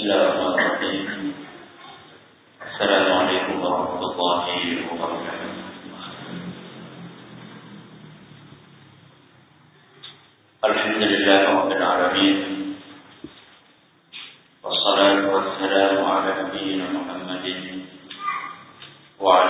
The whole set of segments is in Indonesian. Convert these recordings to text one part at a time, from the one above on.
Bismillahirrahmanirrahim. Assalamualaikum warahmatullahi wabarakatuh. Alhamdulillah Rabbil Alamin Wassalatu wassalamu ala nabiyyina Muhammadin Wa ala alihi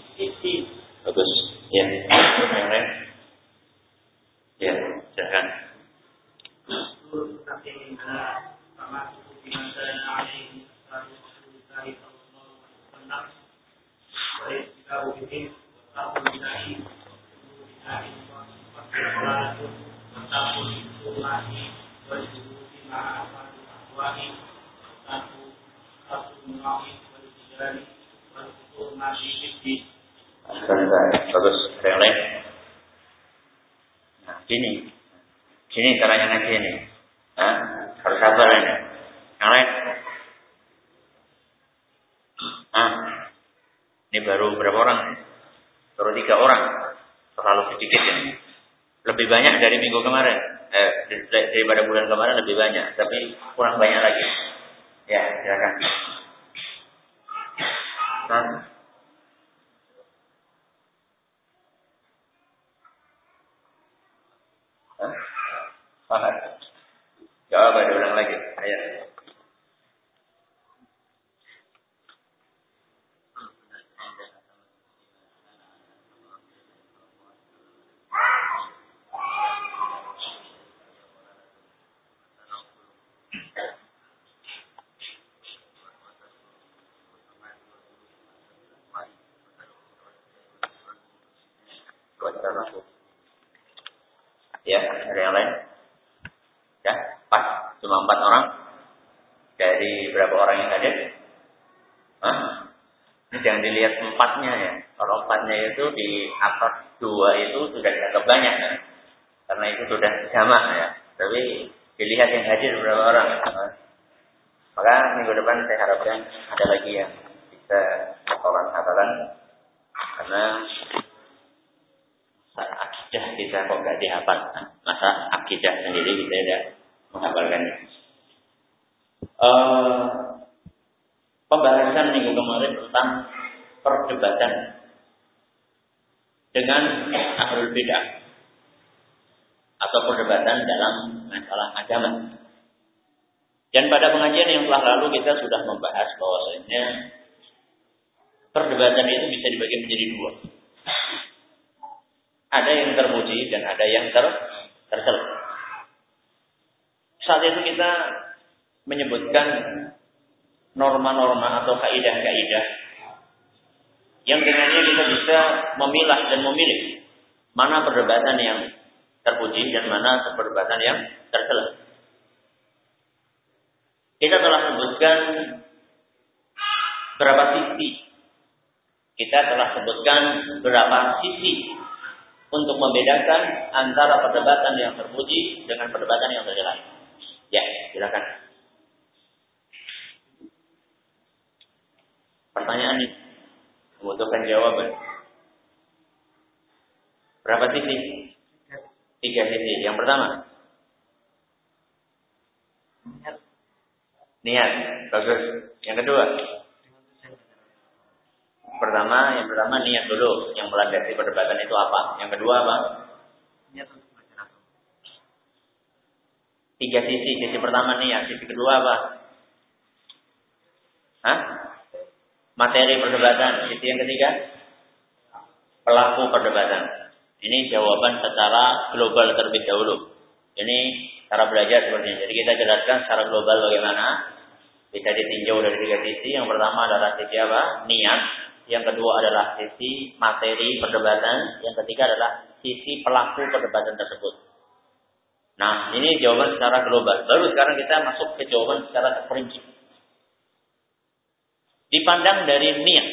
bagus. Ya. Ya silakan. Thank you. Sebentar. Bagus. Ada? Nah, sini. Sini caranya ngaji ini. Hah? Harus sabar ini. Yang lain? Ah, ini baru berapa orang? Baru tiga orang. Terlalu sedikit ini. Lebih banyak dari minggu kemarin. Eh, daripada bulan kemarin lebih banyak. Tapi kurang banyak lagi. Ya, silakan. Nah. Hah? Fahad. Jawab ada ulang lagi. Ayo. termasuk. Ya, ada yang lain? Ya, pas cuma empat orang dari berapa orang yang hadir? Hah? Ini jangan dilihat empatnya ya. Kalau empatnya itu di atas dua itu sudah dianggap banyak ya. Karena itu sudah sama ya. Tapi dilihat yang hadir berapa orang. Maka minggu depan saya harapkan ada lagi yang bisa orang katakan karena akidah kita kok nggak dihafal. Masa akidah sendiri kita tidak menghafalkannya. Uh, pembahasan minggu kemarin tentang perdebatan dengan ahlul bidah atau perdebatan dalam masalah agama. Dan pada pengajian yang telah lalu kita sudah membahas bahwasanya perdebatan itu bisa dibagi menjadi dua. Ada yang terpuji dan ada yang ter tercela. Saat itu kita menyebutkan norma-norma atau kaidah-kaidah yang dengannya kita bisa memilah dan memilih mana perdebatan yang terpuji dan mana perdebatan yang tercela. Kita telah sebutkan berapa sisi. Kita telah sebutkan berapa sisi untuk membedakan antara perdebatan yang terpuji dengan perdebatan yang tercela. Ya, silakan. Pertanyaan ini membutuhkan jawaban. Berapa sisi? Tiga sisi. Yang pertama. Niat. Bagus. Yang kedua. Pertama, yang pertama niat dulu. Yang melandasi perdebatan itu apa? Yang kedua apa? Tiga sisi. Sisi pertama niat. Sisi kedua apa? Hah? materi perdebatan. Itu yang ketiga, pelaku perdebatan. Ini jawaban secara global terlebih dahulu. Ini cara belajar seperti. Jadi kita jelaskan secara global bagaimana bisa ditinjau dari tiga sisi. Yang pertama adalah sisi apa? Niat. Yang kedua adalah sisi materi perdebatan. Yang ketiga adalah sisi pelaku perdebatan tersebut. Nah, ini jawaban secara global. Baru sekarang kita masuk ke jawaban secara terperinci. Dipandang dari niat.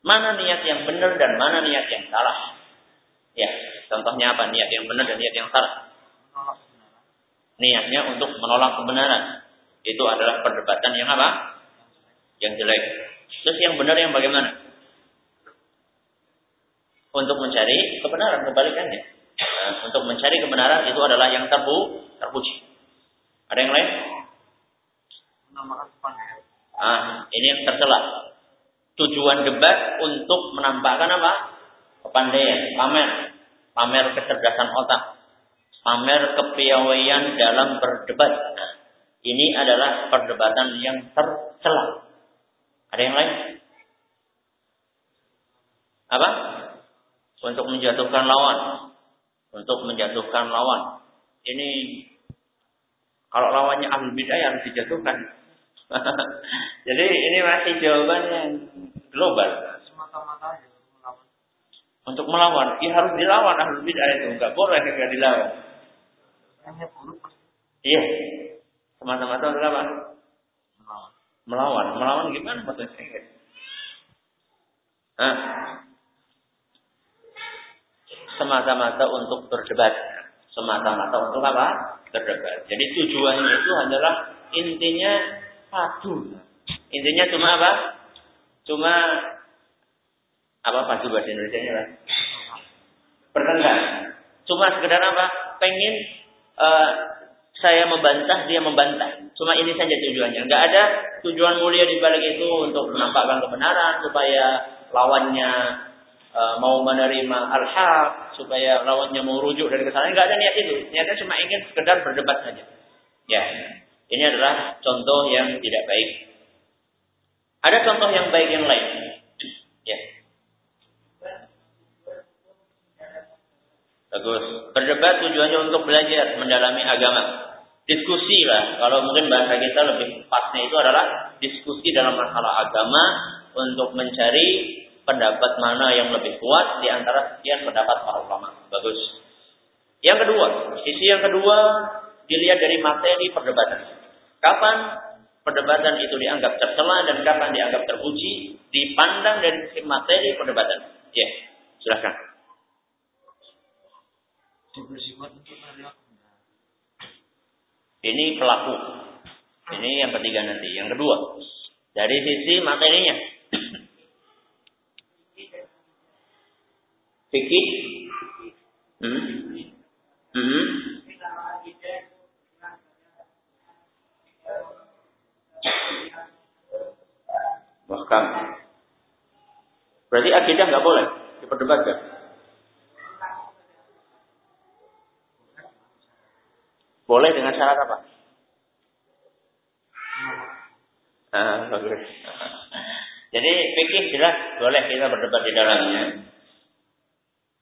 Mana niat yang benar dan mana niat yang salah. Ya, contohnya apa? Niat yang benar dan niat yang salah. Niatnya untuk menolak kebenaran. Itu adalah perdebatan yang apa? Yang jelek. Terus yang benar yang bagaimana? Untuk mencari kebenaran, kebalikannya. Nah, untuk mencari kebenaran itu adalah yang terpu, terpuji. Ada yang lain? Ah, ini yang tercela. Tujuan debat untuk menampakkan apa? Kepandaian, pamer, pamer kecerdasan otak, pamer kepiawaian dalam berdebat. Nah, ini adalah perdebatan yang tercela. Ada yang lain? Apa? Untuk menjatuhkan lawan. Untuk menjatuhkan lawan. Ini kalau lawannya ahli bidah yang dijatuhkan. Jadi ini masih jawaban yang global. Semata-mata untuk melawan, ya harus dilawan ahli bidah itu, nggak boleh nggak dilawan. Iya, semata-mata untuk apa? Melawan, melawan gimana maksudnya? Nah, semata-mata untuk berdebat, semata-mata untuk apa? Berdebat. Jadi tujuannya itu adalah intinya padu. Intinya cuma apa? Cuma apa padu bahasa Indonesia nya Bertengkar. Cuma sekedar apa? Pengen uh, saya membantah, dia membantah. Cuma ini saja tujuannya. Enggak ada tujuan mulia di balik itu untuk menampakkan kebenaran supaya lawannya uh, mau menerima al-haq, supaya lawannya mau rujuk dari kesalahan. Enggak ada niat itu. Niatnya cuma ingin sekedar berdebat saja. Ya. Ini adalah contoh yang tidak baik. Ada contoh yang baik yang lain. Ya. Bagus. Berdebat tujuannya untuk belajar, mendalami agama. Diskusi lah. Kalau mungkin bahasa kita lebih pasnya itu adalah diskusi dalam masalah agama untuk mencari pendapat mana yang lebih kuat di antara sekian pendapat para ulama. Yang kedua, sisi yang kedua dilihat dari materi perdebatan. Kapan perdebatan itu dianggap tercela dan kapan dianggap terpuji, dipandang dari sisi materi perdebatan. Ya, silahkan. Ini pelaku. Ini yang ketiga nanti. Yang kedua, dari sisi materinya. Fikih. Hmm. Hmm. Bahkan. Berarti akidah nggak boleh diperdebatkan. Boleh dengan syarat apa? Ah, bagus. Jadi fikih jelas boleh kita berdebat di dalamnya.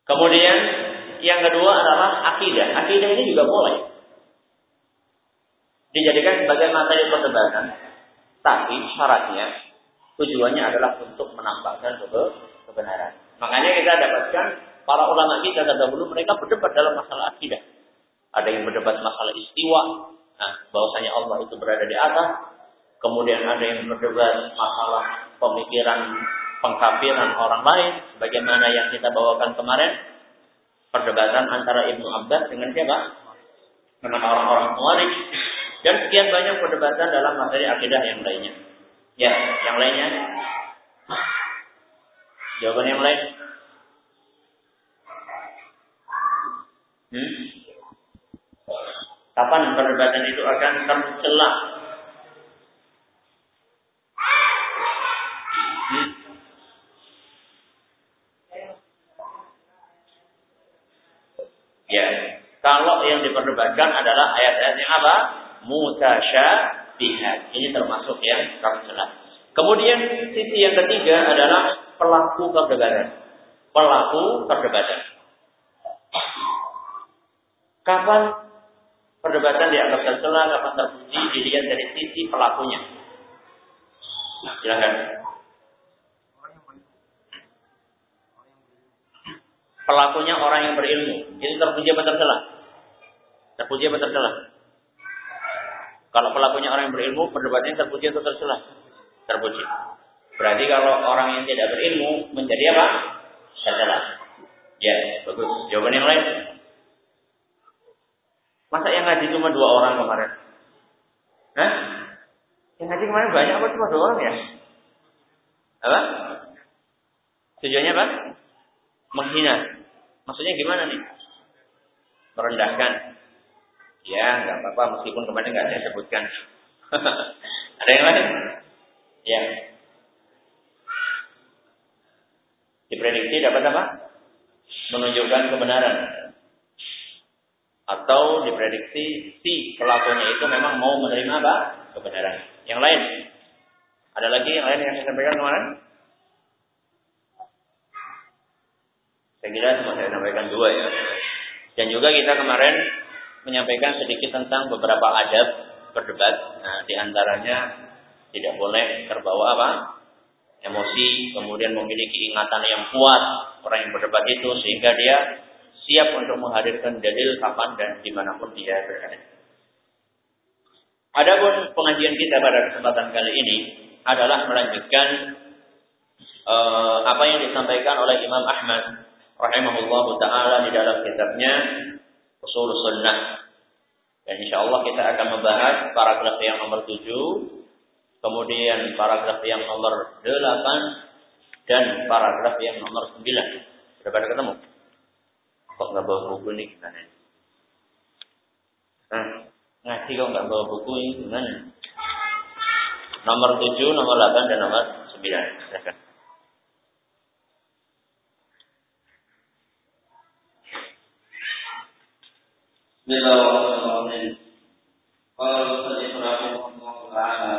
Kemudian yang kedua adalah akidah. Akidah ini juga boleh dijadikan sebagai materi perdebatan, tapi syaratnya tujuannya adalah untuk menampakkan kebenaran. Makanya kita dapatkan para ulama kita terdahulu mereka berdebat dalam masalah akidah. Ada yang berdebat masalah istiwa, nah, bahwasanya Allah itu berada di atas. Kemudian ada yang berdebat masalah pemikiran pengkafiran orang lain, sebagaimana yang kita bawakan kemarin, perdebatan antara Ibnu Abbas dengan siapa? Dengan orang-orang Khawarij dan sekian banyak perdebatan dalam materi akidah yang lainnya. Ya, yang lainnya? Jawaban yang lain? Hmm? Kapan perdebatan itu akan tercelah? Hmm? Ya, kalau yang diperdebatkan adalah ayat-ayat yang apa? Mutasyabihat. Ini termasuk yang tercela. Kemudian sisi yang ketiga adalah pelaku perdebatan. Pelaku perdebatan. Kapan perdebatan dianggap tercela, kapan terpuji, dilihat dari sisi pelakunya. Silakan. Pelakunya orang yang berilmu. Itu terpuji apa tercela? Terpuji apa tercela? Kalau pelakunya orang yang berilmu, perdebatannya terpuji atau tercela? Terpuji. Berarti kalau orang yang tidak berilmu menjadi apa? Tercela. Ya, bagus. Jawaban yang lain. Masa yang ngaji cuma dua orang kemarin? Hah? Yang ngaji kemarin banyak apa cuma dua orang ya? Apa? Tujuannya apa? Menghina. Maksudnya gimana nih? Merendahkan. Ya, nggak apa-apa meskipun kemarin nggak saya sebutkan. Ada yang lain? Ya. Diprediksi dapat apa? Menunjukkan kebenaran. Atau diprediksi si pelakunya itu memang mau menerima apa? Kebenaran. Yang lain? Ada lagi yang lain yang saya sampaikan kemarin? Saya kira cuma saya sampaikan dua ya. Dan juga kita kemarin menyampaikan sedikit tentang beberapa adab berdebat. Nah, di antaranya tidak boleh terbawa apa? Emosi, kemudian memiliki ingatan yang kuat orang yang berdebat itu sehingga dia siap untuk menghadirkan dalil kapan dan di mana pun dia berada. Adapun pengajian kita pada kesempatan kali ini adalah melanjutkan uh, apa yang disampaikan oleh Imam Ahmad rahimahullah taala di dalam kitabnya Usul Sunnah. Dan insya Allah kita akan membahas paragraf yang nomor 7, kemudian paragraf yang nomor 8, dan paragraf yang nomor 9. Sudah pada ketemu? Kok nggak bawa buku nih gimana? Nah, ngaji kok nggak bawa buku ini gimana? Nomor 7, nomor 8, dan nomor 9. Silahkan. بسم الله الرحمن الرحيم قال المصنف رحمه الله تعالى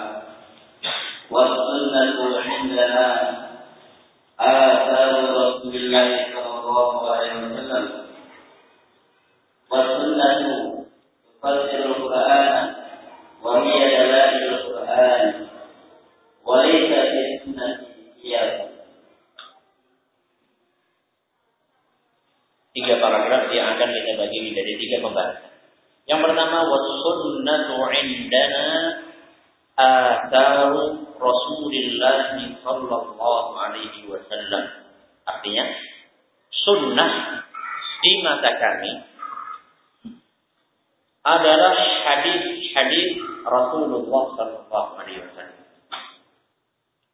والسنة عندنا آثار رسول الله صلى الله عليه وسلم tiga paragraf yang akan kita bagi menjadi tiga pembahasan. Yang pertama wasunnatu indana atharu Rasulullah sallallahu alaihi wasallam. Artinya sunnah di mata kami adalah hadis-hadis Rasulullah sallallahu alaihi wasallam.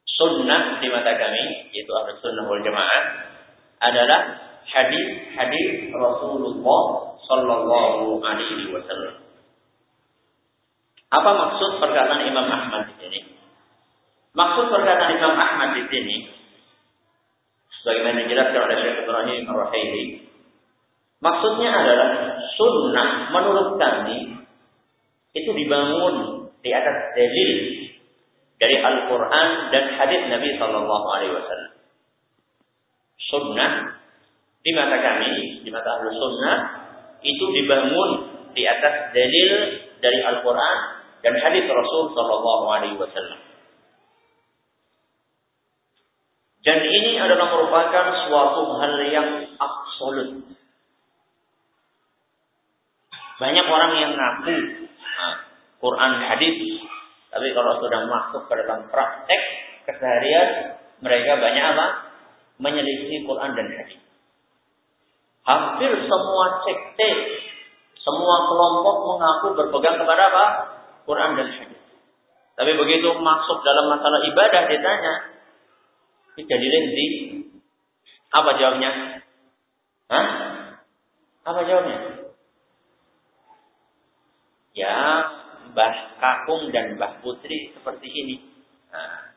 Sunnah di mata kami yaitu ahli sunnah wal jamaah adalah hadis-hadis Rasulullah sallallahu alaihi wasallam. Apa maksud perkataan Imam Ahmad di sini? Maksud perkataan Imam Ahmad di sini sebagaimana dijelaskan oleh Syekh Ibrahim Ar-Rahili maksudnya adalah sunnah menurut kami itu dibangun di atas dalil dari Al-Quran dan hadis Nabi Sallallahu Alaihi Wasallam. Sunnah di mata kami, di mata ahlu sunnah itu dibangun di atas dalil dari Al-Quran dan hadis Rasul Sallallahu Alaihi Wasallam. Dan ini adalah merupakan suatu hal yang absolut. Banyak orang yang ngaku nah, Quran hadis, tapi kalau sudah masuk ke dalam praktek keseharian, mereka banyak apa? Menyelisih Quran dan hadis. Hampir semua sekte, semua kelompok mengaku berpegang kepada apa? Quran dan hadis. Tapi begitu masuk dalam masalah ibadah ditanya, jadi di apa jawabnya? Hah? Apa jawabnya? Ya, Mbah Kakung dan Mbah Putri seperti ini. Nah,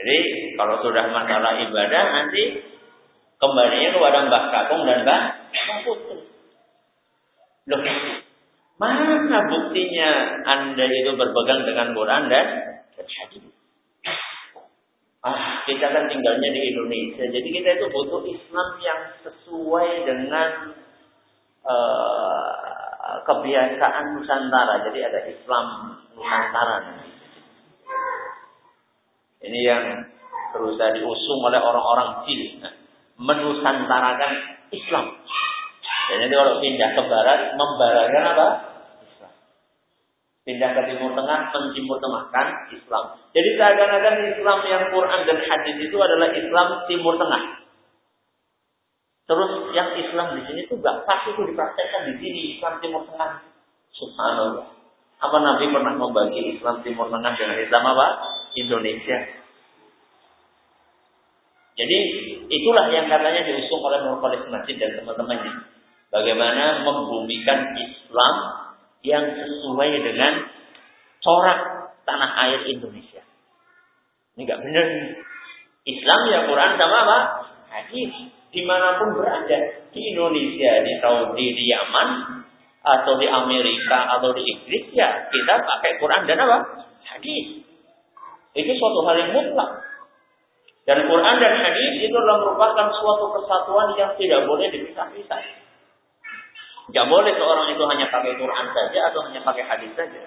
jadi kalau sudah masalah ibadah nanti kembalinya kepada Mbah Kakung dan Mbah Putri. Loh, mana buktinya Anda itu berpegang dengan Quran dan hadis? Ah, kita kan tinggalnya di Indonesia, jadi kita itu butuh Islam yang sesuai dengan uh, kebiasaan Nusantara. Jadi ada Islam Nusantara. Ini yang berusaha diusung oleh orang-orang cilik. Nah, menusantarakan Islam. Nanti kalau pindah ke barat, membaratkan apa? Islam. Pindah ke timur tengah, mentimur Islam. Jadi seakan-akan Islam yang Quran dan hadis itu adalah Islam timur tengah. Terus yang Islam di sini tuh gak pas itu dipraktekkan di sini Islam Timur Tengah. Subhanallah. Apa Nabi pernah membagi Islam Timur Tengah dengan Islam apa? Indonesia. Jadi itulah yang katanya diusung oleh Nurkholis Masjid dan teman-temannya. Bagaimana membumikan Islam yang sesuai dengan corak tanah air Indonesia. Ini gak benar. Islam ya Quran sama apa? Hadis di mana pun berada di Indonesia, di Saudi, di Yaman, atau di Amerika atau di Inggris ya kita pakai Quran dan apa? Hadis. Itu suatu hal yang mutlak. Dan Quran dan hadis itu adalah merupakan suatu kesatuan yang tidak boleh dipisah-pisah. Tidak boleh seorang itu hanya pakai Quran saja atau hanya pakai hadis saja.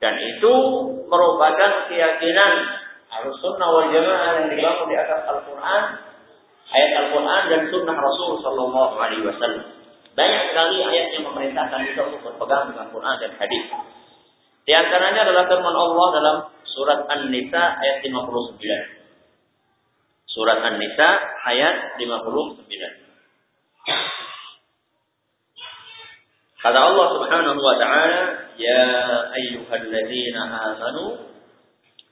Dan itu merupakan keyakinan harus sunnah wal yang dibangun di atas Al-Quran ayat Al-Quran dan Sunnah Rasul Sallallahu Alaihi Wasallam. Banyak sekali ayat yang memerintahkan kita untuk berpegang dengan Quran dan hadis. Di antaranya adalah firman Allah dalam surat An-Nisa ayat 59. Surat An-Nisa ayat 59. Kata Allah Subhanahu wa taala, "Ya ayyuhalladzina amanu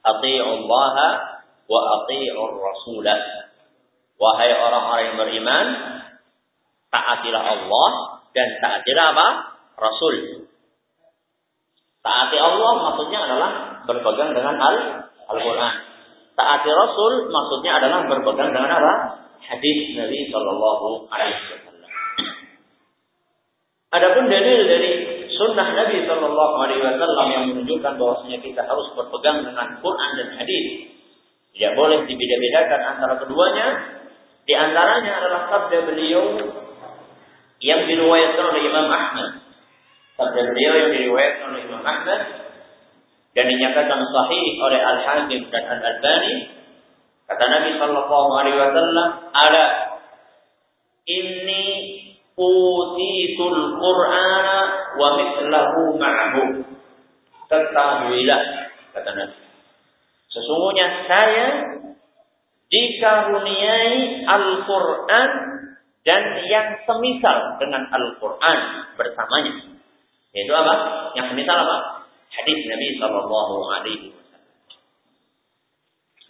athi'u Allah wa athi'ur rasulah." Wahai orang-orang yang beriman, taatilah Allah dan taatilah apa? Rasul. Taati Allah maksudnya adalah berpegang dengan Al Al-Quran. Taati Rasul maksudnya adalah berpegang dengan apa? Hadis Nabi Shallallahu Alaihi Wasallam. Adapun dalil dari sunnah Nabi Shallallahu Alaihi Wasallam yang menunjukkan bahwasanya kita harus berpegang dengan Quran dan hadis. Tidak boleh dibeda-bedakan antara keduanya di antaranya adalah sabda beliau yang diriwayatkan oleh Imam Ahmad. Sabda beliau yang diriwayatkan oleh Imam Ahmad dan dinyatakan sahih oleh Al Hakim dan Al Albani. Kata Nabi Shallallahu Alaihi Wasallam, "Ala inni utitul Qur'ana wa mithlahu ma'ahu." ketahuilah kata Nabi. Sesungguhnya saya dikaruniai Al-Quran dan yang semisal dengan Al-Quran bersamanya. Yaitu apa? Yang semisal apa? Hadis Nabi Shallallahu Alaihi Wasallam.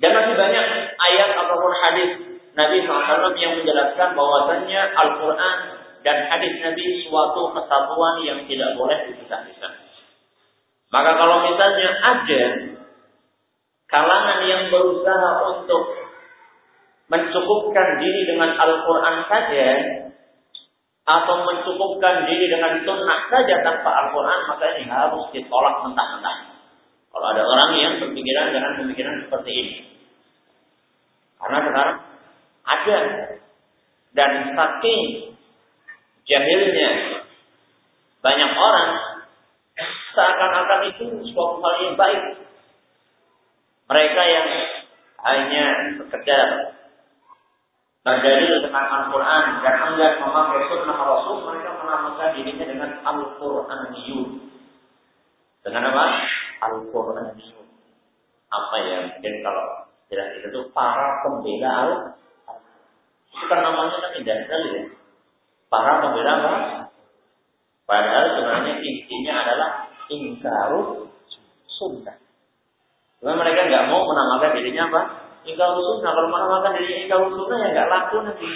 Dan masih banyak ayat ataupun hadis Nabi SAW yang menjelaskan bahwasannya Al-Quran dan hadis Nabi suatu kesatuan yang tidak boleh dipisah-pisah. Maka kalau misalnya ada kalangan yang berusaha untuk mencukupkan diri dengan Al-Quran saja, atau mencukupkan diri dengan sunnah saja tanpa Al-Quran, maka ini harus ditolak mentah-mentah. Kalau ada orang yang berpikiran dengan pemikiran seperti ini. Karena sekarang ada. Dan saking jahilnya banyak orang seakan-akan itu suatu hal yang baik. Mereka yang hanya sekedar berdalil dengan Al-Quran dan enggan memakai sunnah Rasul, mereka menamakan dirinya dengan Al-Quraniyun. Dengan apa? Al-Quraniyun. Apa ya? Mungkin kalau tidak itu para pembela Al itu kan namanya kan indah sekali ya. Para pembela apa? Padahal sebenarnya intinya adalah ingkaru sunnah. Cuma mereka nggak mau menamakan dirinya apa? Ingkar sunnah. Kalau menamakan dirinya ingkar sunnah ya nggak laku nanti.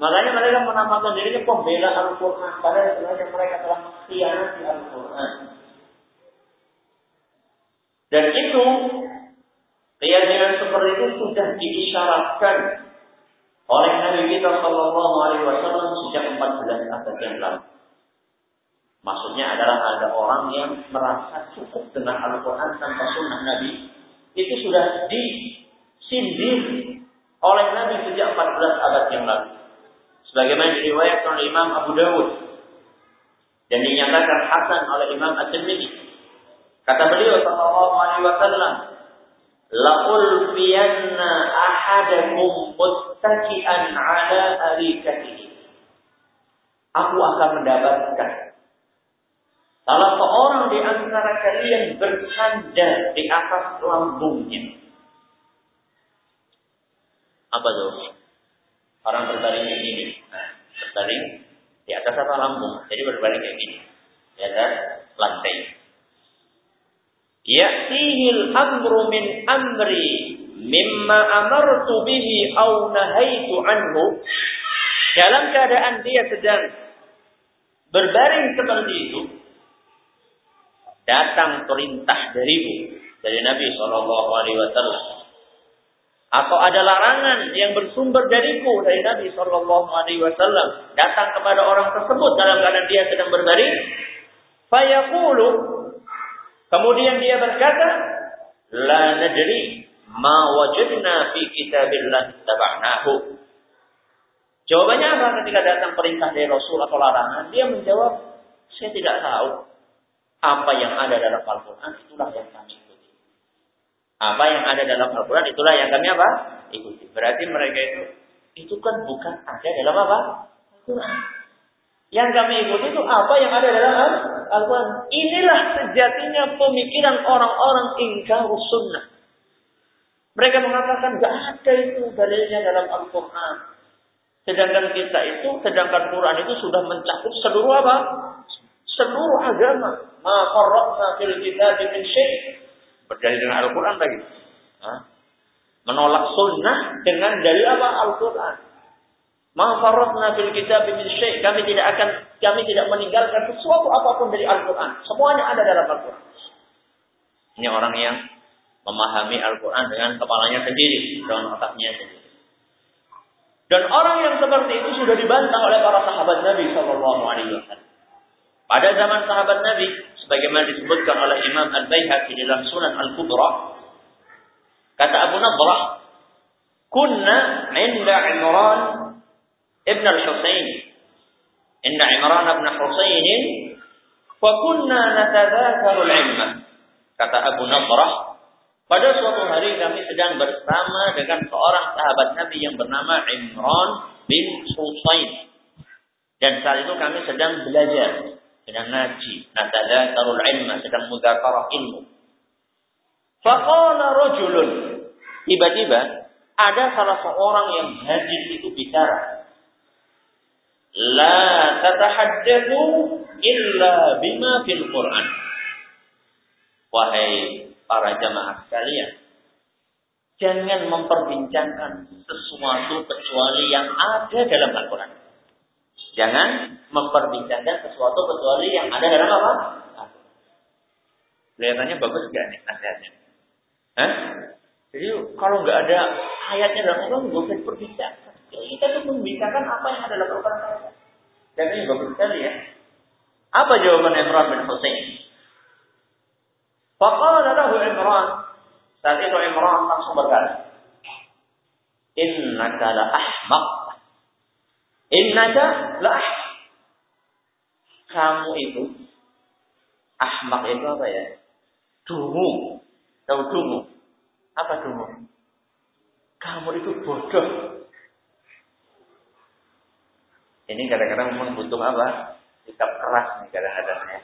Makanya mereka menamakan dirinya pembela Al-Quran. Padahal sebenarnya mereka telah mengkhianati Al-Quran. Dan itu keyakinan seperti itu sudah diisyaratkan oleh Nabi kita Shallallahu Alaihi Wasallam sejak 14 abad yang lalu. Maksudnya adalah ada orang yang merasa cukup dengan Al-Quran tanpa sunnah Nabi. Itu sudah disindir oleh Nabi sejak 14 abad yang lalu. Sebagaimana diriwayatkan oleh Imam Abu Dawud. Dan dinyatakan Hasan oleh Imam At-Tirmidzi. Kata beliau sallallahu alaihi wasallam, "Laqul fiyanna ahadakum muttaki'an ala arikatihi." Aku akan mendapatkan Salah seorang di antara kalian bersandar di atas lambungnya. Apa tuh? Orang berbaring kayak gini. Nah, berbaring di atas apa lambung. Jadi berbaring kayak gini. Di atas lantai. Ya'tihil amru min amri mimma amartu bihi au nahaitu anhu. Dalam keadaan dia sedang berbaring seperti itu, datang perintah darimu dari Nabi Shallallahu Alaihi Wasallam atau ada larangan yang bersumber dariku dari Nabi Shallallahu Alaihi Wasallam datang kepada orang tersebut dalam keadaan dia sedang berbaring, fayaqulu kemudian dia berkata, la nadri ma wajadna fi kitabillah tabanahu. Jawabannya apa ketika datang perintah dari Rasul atau larangan? Dia menjawab, saya tidak tahu. Apa yang ada dalam Al-Quran itulah yang kami ikuti. Apa yang ada dalam Al-Quran itulah yang kami apa? Ikuti. Berarti mereka itu itu kan bukan ada dalam apa? Al-Quran. Yang kami ikuti itu apa yang ada dalam Al-Quran. Inilah sejatinya pemikiran orang-orang ingkar sunnah. Mereka mengatakan gak ada itu dalilnya dalam Al-Quran. Sedangkan kita itu, sedangkan Quran itu sudah mencakup seluruh apa? Seluruh agama. Ma farraqna fil kitab min syai'. Berdalil dengan Al-Qur'an lagi. Menolak sunnah dengan dalil apa? Al-Qur'an. Ma farraqna fil kitab min syai'. Kami tidak akan kami tidak meninggalkan sesuatu apa pun dari Al-Qur'an. Semuanya ada dalam Al-Qur'an. Ini orang yang memahami Al-Quran dengan kepalanya sendiri, dengan otaknya sendiri. Dan orang yang seperti itu sudah dibantah oleh para sahabat Nabi Shallallahu Alaihi Wasallam. Pada zaman sahabat Nabi, sebagaimana disebutkan oleh Imam Al-Baihaqi dalam Sunan Al-Kubra, kata Abu Nadrah, "Kunna 'inda Imran ibn al-Husain." Inna Imran ibn Husain wa kunna natadzakaru al-'ilma. Kata Abu Nadrah, pada suatu hari kami sedang bersama dengan seorang sahabat Nabi yang bernama Imran bin Husain. Dan saat itu kami sedang belajar sedang ngaji, natadzakarul ilma, sedang mudzakarah ilmu. Faqala rajulun. Tiba-tiba ada salah seorang yang hadir itu bicara. La tatahaddatsu illa bima fil Qur'an. Wahai para jamaah sekalian, jangan memperbincangkan sesuatu kecuali yang ada dalam Al-Quran. Jangan memperbincangkan sesuatu kecuali yang ada dalam apa? Kelihatannya bagus gak nih nasihatnya? Hah? Jadi kalau nggak ada ayatnya dalam Al-Quran, nggak usah diperbincangkan. Kita tuh membincangkan apa yang ada dalam Al-Quran. Dan ini bagus sekali ya. Apa jawaban Imran bin Husain? Faqala lahu Imran. Saat itu Imran langsung berkata, Innaka la ahmaq. Innaka la ahmaq. Kamu itu, ahmak itu apa ya? Dungu. Tahu dungu? Apa dungu? Kamu itu bodoh. Ini kadang-kadang memang butuh apa? Sikap keras nih kadang-kadang ya.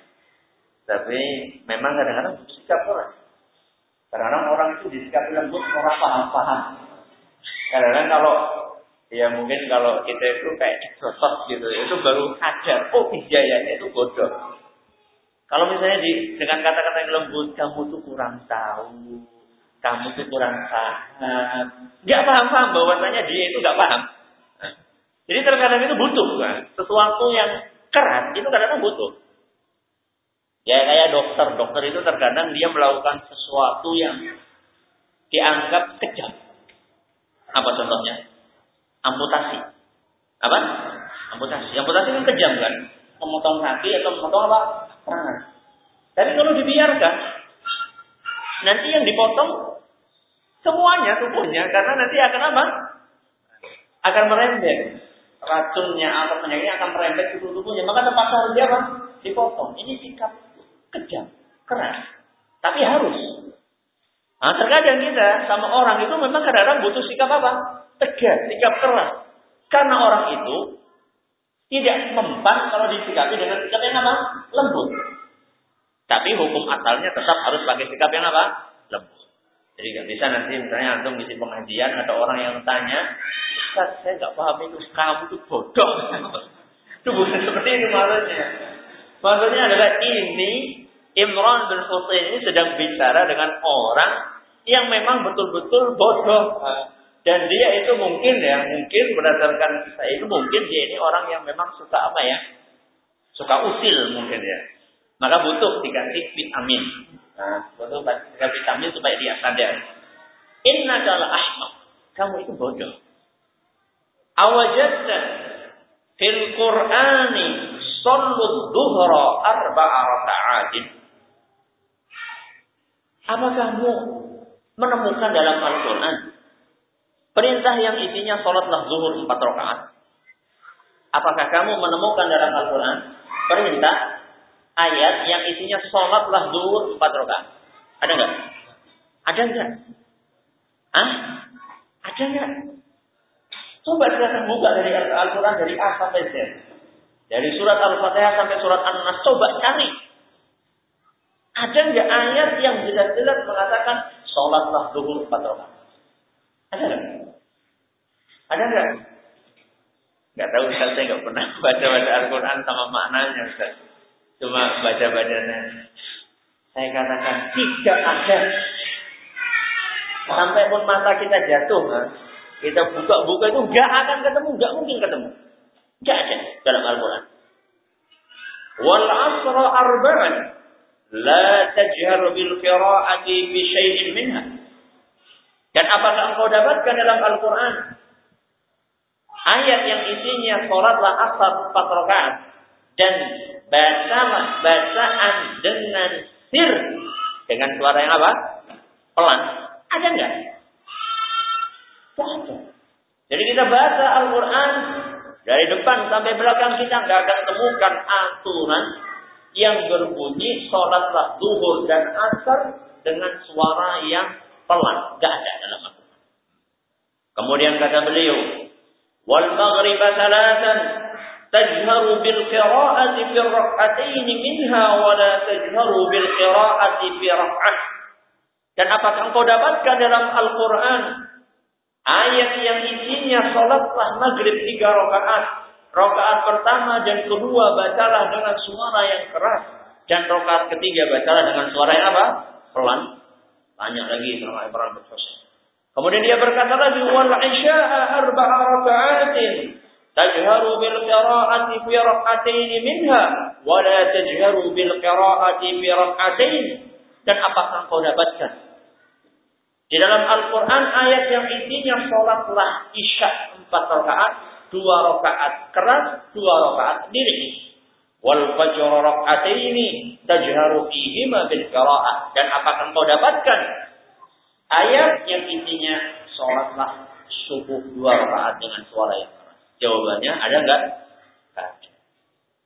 Tapi memang kadang-kadang sikap keras. Kadang-kadang orang itu disikapi lembut orang paham-paham. Kadang-kadang kalau ya mungkin kalau kita itu kayak exosos gitu, itu baru sadar, oh iya ya itu bodoh. Kalau misalnya di, dengan kata-kata yang lembut, kamu tuh kurang tahu, kamu tuh kurang paham, nggak paham-paham bahwasanya dia itu nggak paham. Jadi terkadang itu butuh, kan? sesuatu yang keras itu kadang-kadang butuh. Ya kayak dokter, dokter itu terkadang dia melakukan sesuatu yang dianggap kejam. Apa contohnya? Amputasi. Apa? Amputasi. Amputasi kan kejam kan? Memotong kaki atau memotong apa? Tangan. Tapi kalau dibiarkan, nanti yang dipotong semuanya tubuhnya karena nanti akan apa? Akan merembet racunnya atau penyakitnya akan merembet ke tubuhnya. Maka terpaksa harus dia apa? Dipotong. Ini sikap kejam, keras. Tapi harus. Nah, terkadang kita sama orang itu memang kadang-kadang butuh sikap apa? Tegas, sikap keras. Karena orang itu tidak mempan kalau disikapi dengan sikap yang apa? Lembut. Tapi hukum asalnya tetap harus pakai sikap yang apa? Lembut. Jadi nggak bisa nanti misalnya antum ngisi pengajian ada orang yang tanya, saya nggak paham itu kamu itu bodoh. itu bukan seperti itu maksudnya. Maksudnya adalah ini Imran bin Husain ini sedang bicara dengan orang yang memang betul-betul bodoh. Dan dia itu mungkin ya, mungkin berdasarkan saya itu mungkin dia ini orang yang memang suka apa ya? Suka usil mungkin ya. Maka butuh dikasih vitamin. Nah, butuh vitamin supaya dia sadar. Inna adalah ahmak. Kamu itu bodoh. Awajadta fil Qur'ani sallu duhra arba'a raka'atin. Apa kamu menemukan dalam Al-Quran Perintah yang isinya sholatlah zuhur empat rakaat. Apakah kamu menemukan dalam Al-Quran perintah ayat yang isinya sholatlah zuhur empat rakaat? Ada nggak? Ada nggak? Ah? Ada nggak? Coba kita buka dari Al-Quran dari A sampai Z. Dari surat Al-Fatihah sampai surat An-Nas. Coba cari. Ada nggak ayat yang jelas-jelas mengatakan sholatlah zuhur empat rakaat? Ada nggak? Ada nggak? Nggak tahu saya nggak pernah baca-baca Al-Quran sama maknanya Ustaz. Cuma baca-bacanya. Saya katakan tidak ada. Sampai pun mata kita jatuh, kan? kita buka-buka itu nggak akan ketemu, nggak mungkin ketemu. Nggak ada dalam Al-Quran. Wal asra arba'an la tajhar bil qira'ati bi syai'in minha. Dan apakah engkau dapatkan dalam Al-Quran ayat yang isinya sholatlah asar empat rakaat dan bacalah bacaan dengan sir dengan suara yang apa? Pelan. Ada nggak? ada. Jadi kita baca Al-Quran dari depan sampai belakang kita nggak akan temukan aturan yang berbunyi sholatlah duhur dan asar dengan suara yang pelan. Nggak ada dalam Al-Quran. Kemudian kata beliau, bil qira'ati fi rak'atayn minha wa la tajharu bil qira'ati fi rak'ah. Dan apakah engkau dapatkan dalam Al-Qur'an ayat yang isinya salatlah maghrib tiga rakaat. Rakaat pertama dan kedua bacalah dengan suara yang keras dan rakaat ketiga bacalah dengan suara yang apa? Pelan. Banyak lagi sama Ibrahim. Kemudian dia berkata lagi wal isya'a arba'a raka'atin tajharu bil qira'ati fi rak'atain minha wa la tajharu bil qira'ati fi rak'atain dan apakah engkau dapatkan? Di dalam Al-Quran ayat yang isinya sholatlah isya empat rakaat, dua rakaat keras, dua rakaat diri. Wal fajr raka'ataini tajharu fihima bil qira'ah. Dan apakah engkau dapatkan ayat yang isinya sholatlah subuh dua rakaat dengan suara yang Jawabannya ada enggak?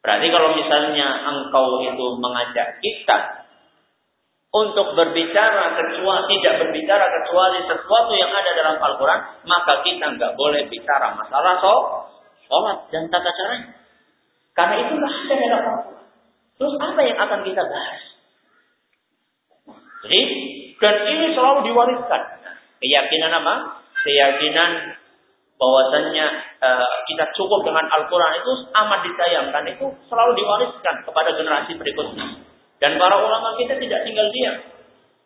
Berarti kalau misalnya engkau itu mengajak kita untuk berbicara kecuali tidak berbicara kecuali sesuatu yang ada dalam Al-Quran, maka kita enggak boleh bicara masalah sholat dan tata caranya. Karena itu ada dalam Al-Quran. Terus apa yang akan kita bahas? Jadi, dan ini selalu diwariskan. Keyakinan apa? Keyakinan bahwasannya uh, kita cukup dengan Al-Quran itu amat disayangkan. Itu selalu diwariskan kepada generasi berikutnya. Dan para ulama kita tidak tinggal diam.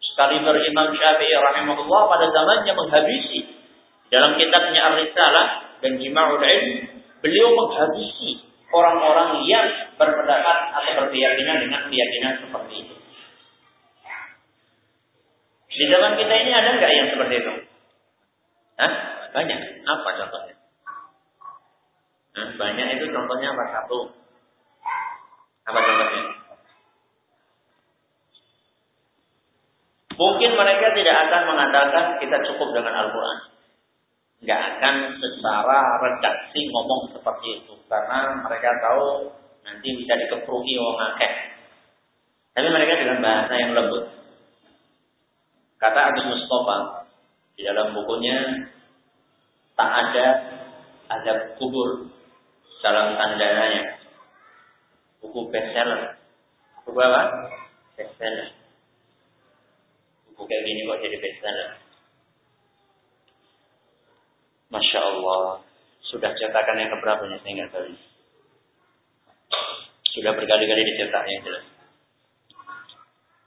Sekali berimam Syafi'i rahimahullah pada zamannya menghabisi. Dalam kitabnya Ar-Risalah dan Jima'ul Ilm beliau menghabisi orang-orang yang berpendapat atau berkeyakinan dengan keyakinan seperti itu di zaman kita ini ada nggak yang seperti itu? Hah? Banyak. Apa contohnya? Nah, banyak itu contohnya apa? Satu. Apa contohnya? Mungkin mereka tidak akan mengatakan kita cukup dengan Al-Quran. Nggak akan secara redaksi ngomong seperti itu. Karena mereka tahu nanti bisa dikeprungi orang akeh. Tapi mereka dengan bahasa yang lembut. Kata Agus Mustafa di dalam bukunya tak ada adab kubur dalam tandanya. Buku bestseller. Buku apa? Bestseller. Buku kayak gini kok jadi bestseller. Masya Allah. Sudah cetakan yang keberapa nih saya nggak tahu. Sudah berkali-kali dicetak yang jelas.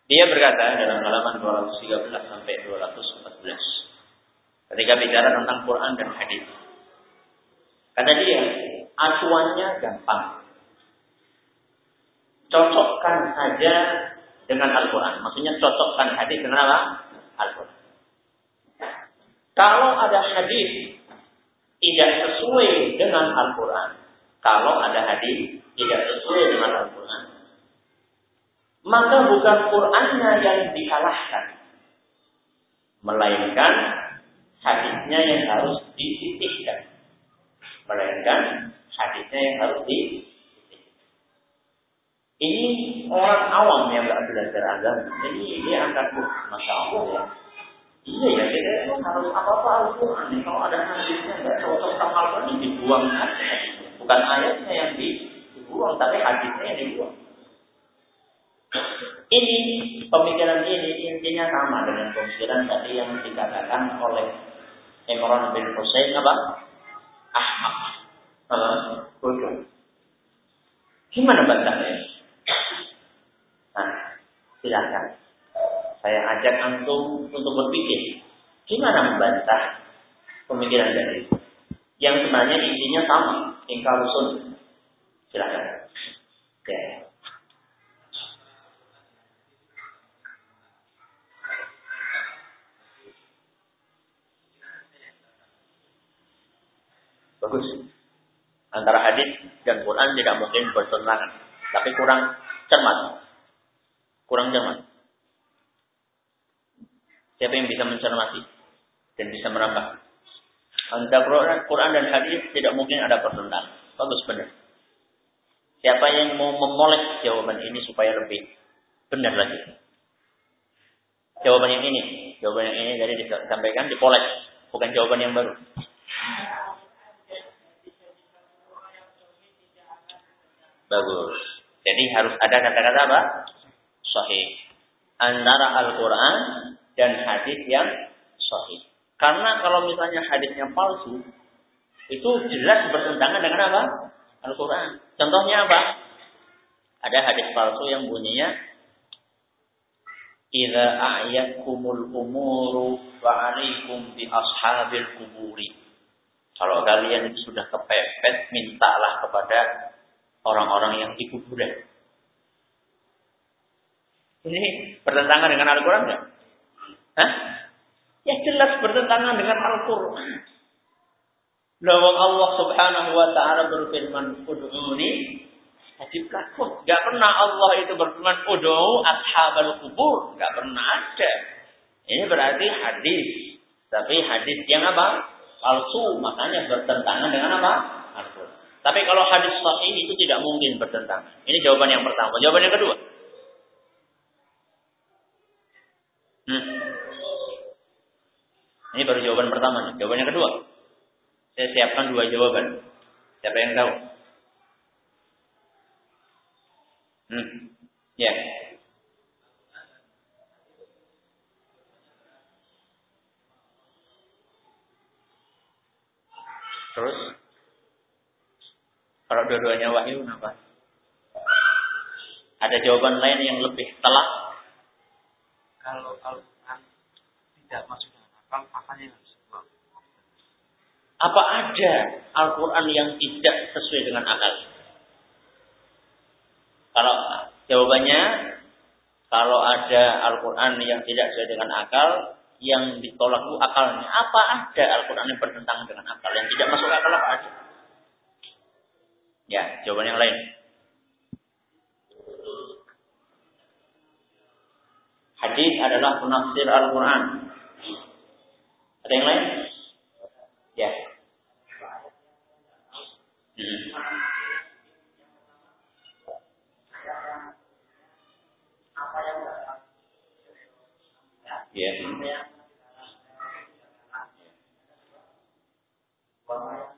Dia berkata dalam halaman 213 sampai 214. Ketika bicara tentang Quran dan hadis. Kata dia, acuannya gampang. Cocokkan saja dengan Al-Quran. Maksudnya cocokkan hadis dengan apa? Al-Quran. Kalau ada hadis tidak sesuai dengan Al-Quran. Kalau ada hadis tidak sesuai dengan Al-Quran. Maka bukan Qurannya yang dikalahkan. Melainkan hadisnya yang harus dititipkan. Melainkan hadisnya yang harus dititipkan. Ini orang awam yang nggak belajar agama. Jadi dia akan, masya Allah ya. Iya ya, kita itu harus apa-apa Al-Quran. Kalau ada hadisnya nggak cocok sama Al-Quran, dibuang saja. Bukan ayatnya yang dibuang, tapi hadisnya yang dibuang. Ini pemikiran ini intinya sama dengan pemikiran tadi yang dikatakan oleh Imran bin Husain apa? Ahmad. Bodoh. Gimana bantahnya? Nah, silakan. Saya ajak antum untuk berpikir. Gimana membantah pemikiran dari yang sebenarnya isinya sama, ingkar usul. Silakan. Ya. Bagus. Antara hadis dan Quran tidak mungkin bertentangan. Tapi kurang cermat. Kurang cermat. Siapa yang bisa mencermati dan bisa merambah? Antara Quran dan hadis tidak mungkin ada pertentangan. Bagus benar. Siapa yang mau memolek jawaban ini supaya lebih benar lagi? Jawaban yang ini, jawaban yang ini dari disampaikan dipolek, bukan jawaban yang baru. Bagus. Jadi harus ada kata-kata apa? Sahih. Antara Al-Quran dan hadis yang sahih. Karena kalau misalnya hadisnya palsu, itu jelas bertentangan dengan apa? Al-Quran. Contohnya apa? Ada hadis palsu yang bunyinya Idza a'yakumul umuru fa'alikum bi ashabil kuburi. Kalau kalian sudah kepepet, mintalah kepada orang-orang yang di kuburan. Ini bertentangan dengan Al-Quran enggak? Hah? Ya jelas bertentangan dengan Al-Quran. Lawang Allah subhanahu wa ta'ala berfirman, Udu'uni Wajib takut. Gak pernah Allah itu berfirman, Udu'u ashabal kubur. Gak pernah ada. Ini berarti hadis. Tapi hadis yang apa? Palsu. Makanya bertentangan dengan apa? Al-Quran. Tapi kalau hadis sahih itu tidak mungkin bertentangan. Ini jawaban yang pertama. Jawaban yang kedua. Hmm. Ini baru jawaban pertama. Jawaban yang kedua. Saya siapkan dua jawaban. Siapa yang tahu? Hmm. Ya. Terus? Kalau dua-duanya wahyu kenapa? Ada jawaban lain yang lebih telak? Kalau Al-Quran tidak masuk dengan akal, makanya harus Apa ada Al-Quran yang tidak sesuai dengan akal? Kalau jawabannya, kalau ada Al-Quran yang tidak sesuai dengan akal, yang ditolak itu akalnya. Apa ada Al-Quran yang bertentangan dengan akal? Yang tidak masuk akal apa ada? Ya, jawaban yang lain. Hadis adalah penafsir Al-Quran. Ada yang lain? Ya. Hmm. Ya. Hmm.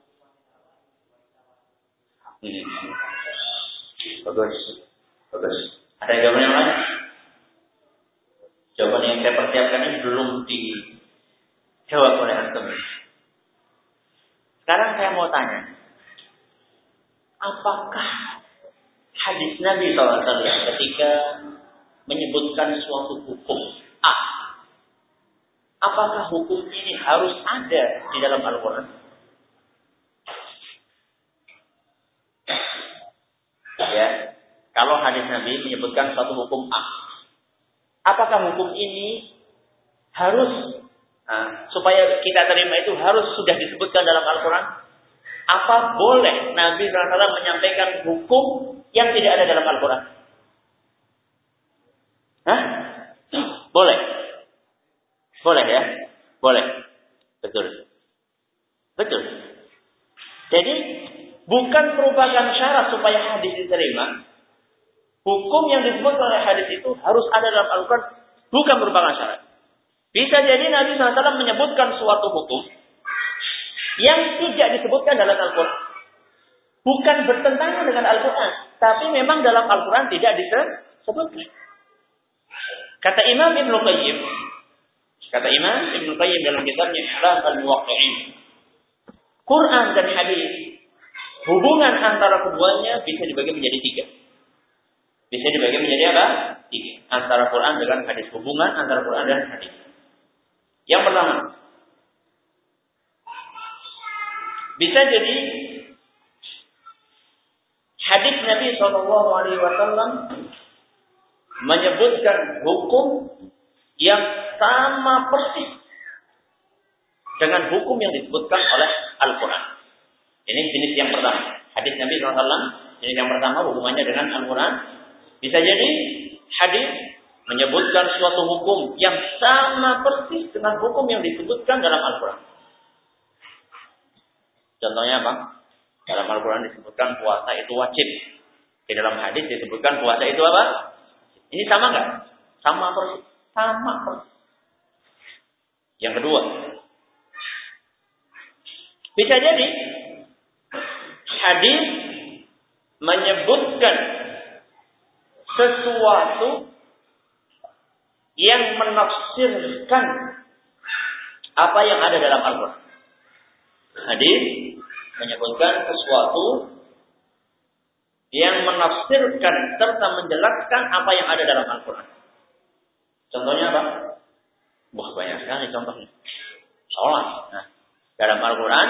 Bagus. Bagus. Ada jawaban yang lain? Jawaban yang saya persiapkan ini belum dijawab oleh antum. Sekarang saya mau tanya, apakah hadis Nabi SAW ketika menyebutkan suatu hukum A, apakah hukum ini harus ada di dalam Al-Quran? Ya, kalau hadis Nabi menyebutkan suatu hukum A, apakah hukum ini harus nah, supaya kita terima itu harus sudah disebutkan dalam Al-Quran? Apa boleh Nabi SAW menyampaikan hukum yang tidak ada dalam Al-Quran? Hah? Boleh. Boleh ya? Boleh. Betul. Betul. Jadi, bukan merupakan syarat supaya hadis diterima. Hukum yang disebut oleh hadis itu harus ada dalam Al-Quran. Bukan merupakan syarat. Bisa jadi Nabi SAW menyebutkan suatu hukum yang tidak disebutkan dalam Al-Quran. Bukan bertentangan dengan Al-Quran. Tapi memang dalam Al-Quran tidak disebutkan. Kata Imam Ibn Qayyim, kata Imam Ibn Qayyim dalam kitabnya Ihlam al-Muwaqqi'in. Quran dan hadis, hubungan antara keduanya bisa dibagi menjadi tiga. Bisa dibagi menjadi apa? Tiga. Antara Quran dengan hadis. Hubungan antara Quran dan hadis. Yang pertama, bisa jadi hadis Nabi Shallallahu Alaihi Wasallam menyebutkan hukum yang sama persis dengan hukum yang disebutkan oleh Al-Quran. Ini jenis yang pertama. Hadis Nabi SAW, jenis yang pertama hubungannya dengan Al-Quran. Bisa jadi hadis menyebutkan suatu hukum yang sama persis dengan hukum yang disebutkan dalam Al-Quran. Contohnya apa? Dalam Al-Quran disebutkan puasa itu wajib. Di dalam hadis disebutkan puasa itu apa? Ini sama nggak? Sama persis. Sama persis. Yang kedua, bisa jadi hadis menyebutkan sesuatu yang menafsirkan apa yang ada dalam Al-Quran. Hadis menyebutkan sesuatu yang menafsirkan serta menjelaskan apa yang ada dalam Al-Quran. Contohnya apa? Wah banyak sekali contohnya. Sholat. Nah, dalam Al-Quran,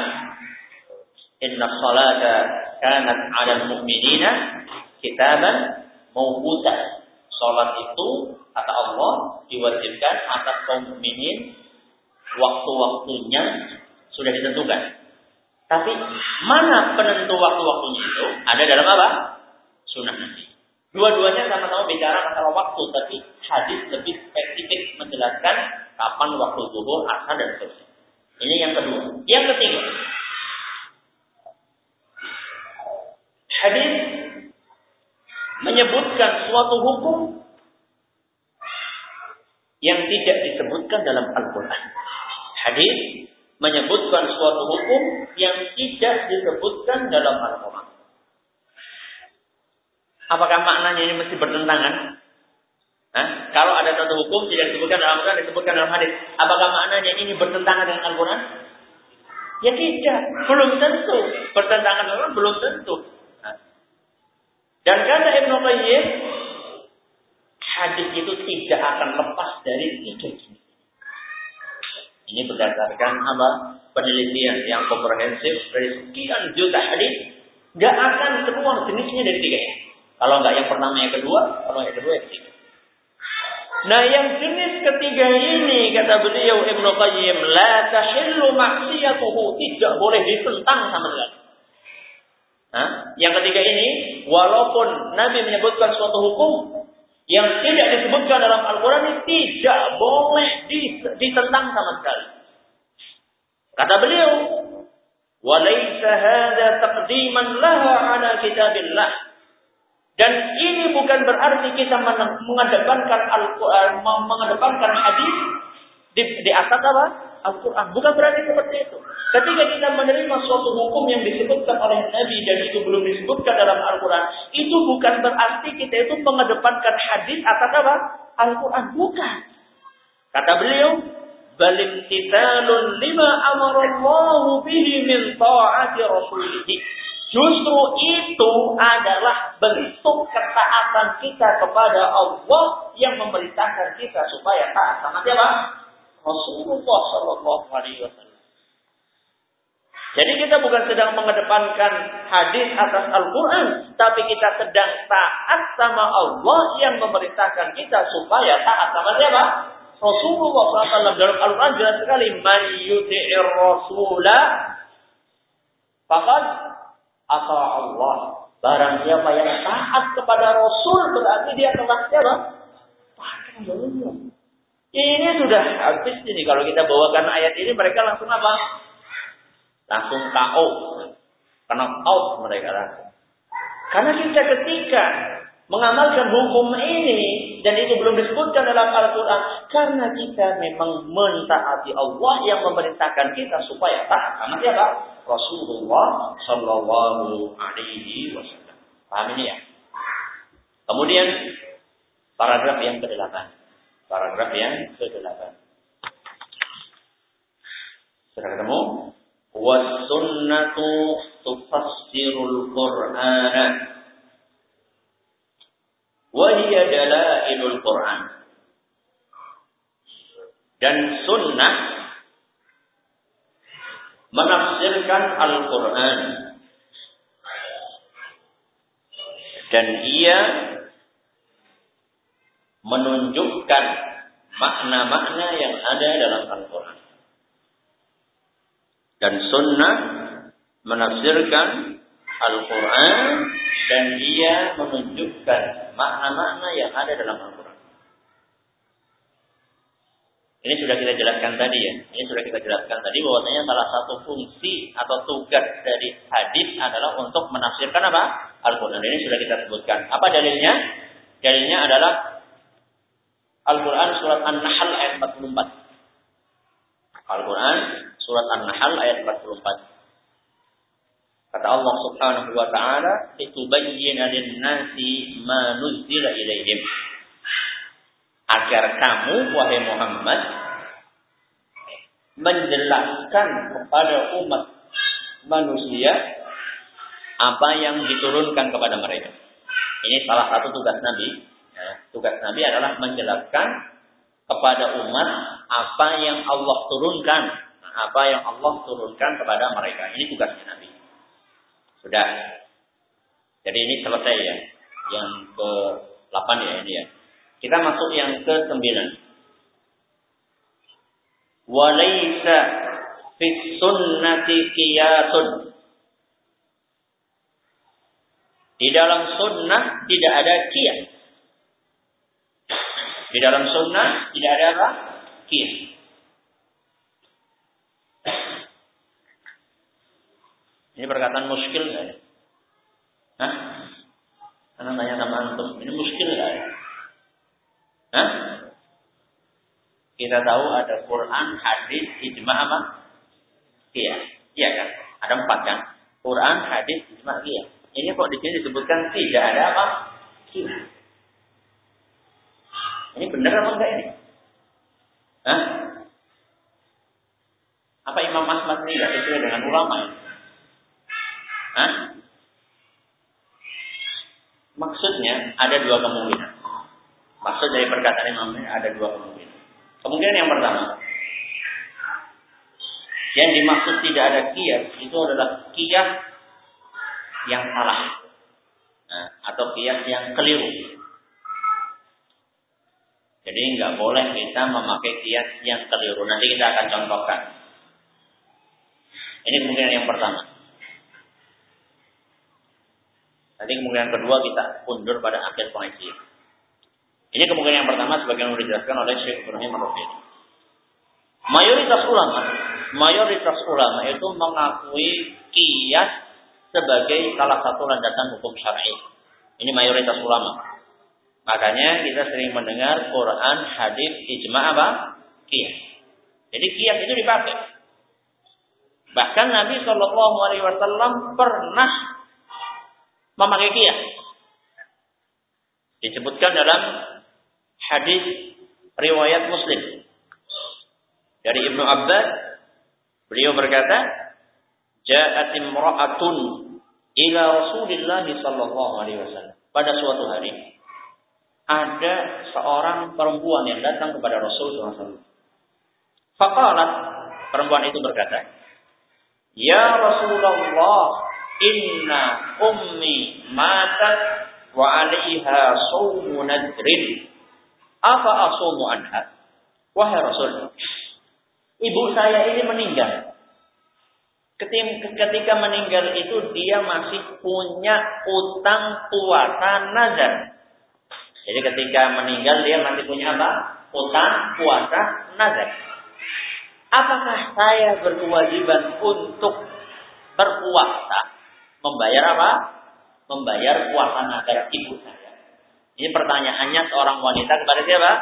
Inna salata kanat ala mu'minina kitaban mawuta. Sholat itu, kata Allah, diwajibkan atas kaum mukminin waktu-waktunya sudah ditentukan. Tapi mana penentu waktu-waktunya itu? Ada dalam apa? Sunnah Nabi. Dua-duanya sama-sama bicara masalah waktu, tapi hadis lebih spesifik menjelaskan kapan waktu zuhur, asar dan seterusnya. Ini yang kedua. Yang ketiga, hadis menyebutkan suatu hukum yang tidak disebutkan dalam Al-Quran. Hadis menyebutkan suatu hukum yang tidak disebutkan dalam Al-Quran. Apakah maknanya ini mesti bertentangan? Hah? Kalau ada satu hukum tidak disebutkan dalam Al-Quran, disebutkan dalam hadis. Apakah maknanya ini bertentangan dengan Al-Quran? Ya tidak, belum tentu. Bertentangan dengan belum tentu. Dan kata Ibn Qayyim, hadis itu tidak akan lepas dari tiga jenis. Ini berdasarkan apa? Penelitian yang komprehensif dari sekian juta hadis, nggak akan keluar jenisnya dari tiga. Kalau nggak yang pertama yang kedua, kalau yang kedua yang ketiga. Nah yang jenis ketiga ini kata beliau Ibn Qayyim la tahillu maksiyatuhu tidak boleh ditentang sama sekali. Nah, yang ketiga ini walaupun Nabi menyebutkan suatu hukum yang tidak disebutkan dalam Al-Quran ini tidak boleh ditentang sama sekali. Kata beliau, وَلَيْسَ هَذَا تَقْدِيمًا لَهَا عَلَى كِتَابِ اللَّهِ Dan ini bukan berarti kita mengedepankan Al-Quran, mengedepankan hadis di, di atas apa? Al-Quran. Bukan berarti seperti itu. Ketika kita menerima suatu hukum yang disebutkan oleh Nabi dan itu belum disebutkan dalam Al-Quran, itu bukan berarti kita itu mengedepankan hadis atas apa? Al-Quran. Bukan. Kata beliau, balimtitalun lima amarallahu bihi min ta'ati rasulihi. Justru itu adalah bentuk ketaatan kita kepada Allah yang memerintahkan kita supaya taat sama siapa? Rasulullah Shallallahu Alaihi Wasallam. Jadi kita bukan sedang mengedepankan hadis atas Al-Quran, tapi kita sedang taat sama Allah yang memerintahkan kita supaya taat sama siapa? Rasulullah SAW dalam Al-Quran jelas sekali, "Man yuti'ir rasulah faqad Allah." Barang siapa yang taat kepada Rasul berarti dia telah siapa? Taat Allah. Ini sudah habis ini kalau kita bawakan ayat ini mereka langsung apa? langsung KO. Karena out mereka langsung. Karena kita ketika mengamalkan hukum ini dan itu belum disebutkan dalam Al-Quran karena kita memang mentaati Allah yang memerintahkan kita supaya taat sama siapa? Rasulullah Shallallahu Alaihi Wasallam. Paham ini ya? Kemudian paragraf yang ke-8 paragraf yang ke-8. Sudah ketemu? Wasunnatu tufassirul Qur'ana. Wahiya dalailul Qur'an. Dan sunnah menafsirkan Al-Quran. Dan ia menunjukkan makna-makna yang ada dalam Al-Quran dan sunnah menafsirkan Al-Quran dan dia menunjukkan makna-makna yang ada dalam Al-Quran. Ini sudah kita jelaskan tadi ya. Ini sudah kita jelaskan tadi bahwasanya salah satu fungsi atau tugas dari hadis adalah untuk menafsirkan apa? Al-Quran. Ini sudah kita sebutkan. Apa dalilnya? Dalilnya adalah Al-Quran surat An-Nahl ayat 44. Al-Quran Surat An-Nahl ayat 44. Kata Allah Subhanahu wa taala, "Litubayyana lin-nasi ma nuzila ilaihim." Agar kamu wahai Muhammad menjelaskan kepada umat manusia apa yang diturunkan kepada mereka. Ini salah satu tugas Nabi. Ya, tugas Nabi adalah menjelaskan kepada umat apa yang Allah turunkan, apa yang Allah turunkan kepada mereka. Ini tugasnya Nabi. Sudah. Jadi ini selesai ya. Yang ke-8 ya ini ya. Kita masuk yang ke-9. Walaysa fi sunnati qiyasun. Di dalam sunnah tidak ada qiyas. Di dalam sunnah tidak ada apa? Qiyas. Ini perkataan muskil nggak ya? Hah? Karena tanya sama antum, ini muskil nggak ya? Hah? Kita tahu ada Quran, hadis, ijma apa? Iya, iya kan? Ada empat kan? Quran, hadis, ijma, iya. Ini kok di sini disebutkan tidak ada apa? Iya. Benar apa enggak ini? Hah? Apa Imam Ahmad ini tidak sesuai dengan ulama ini? Hah? Maksudnya ada dua kemungkinan. Maksud dari perkataan Imam ini ada dua kemungkinan. Kemungkinan yang pertama, yang dimaksud tidak ada kias itu adalah kias yang salah nah, atau kias yang keliru. Jadi nggak boleh kita memakai kias yang keliru. Nanti kita akan contohkan. Ini kemungkinan yang pertama. Nanti kemungkinan kedua kita undur pada akhir pengajian. Ini kemungkinan yang pertama sebagian dijelaskan oleh Syekh Ibrahim al Mayoritas ulama, mayoritas ulama itu mengakui kias sebagai salah satu landasan hukum syar'i. Ini mayoritas ulama. Makanya kita sering mendengar Quran, hadis, ijma apa? Kias. Jadi kias itu dipakai. Bahkan Nabi Shallallahu Alaihi Wasallam pernah memakai kias. Disebutkan dalam hadis riwayat Muslim dari Ibnu Abbas beliau berkata ja'at imra'atun ila Rasulillah sallallahu alaihi wasallam pada suatu hari ada seorang perempuan yang datang kepada Rasul SAW. Faqalat perempuan itu berkata, "Ya Rasulullah, inna ummi matat wa 'alaiha shawmu nadrin." Apa asumu anha? Wahai Rasul, ibu saya ini meninggal. Ketika meninggal itu dia masih punya utang puasa nazar. Jadi ketika meninggal dia masih punya apa? Utang puasa nazar. Apakah saya berkewajiban untuk berpuasa? Membayar apa? Membayar puasa nazar ibu saya. Ini pertanyaannya seorang wanita kepada siapa?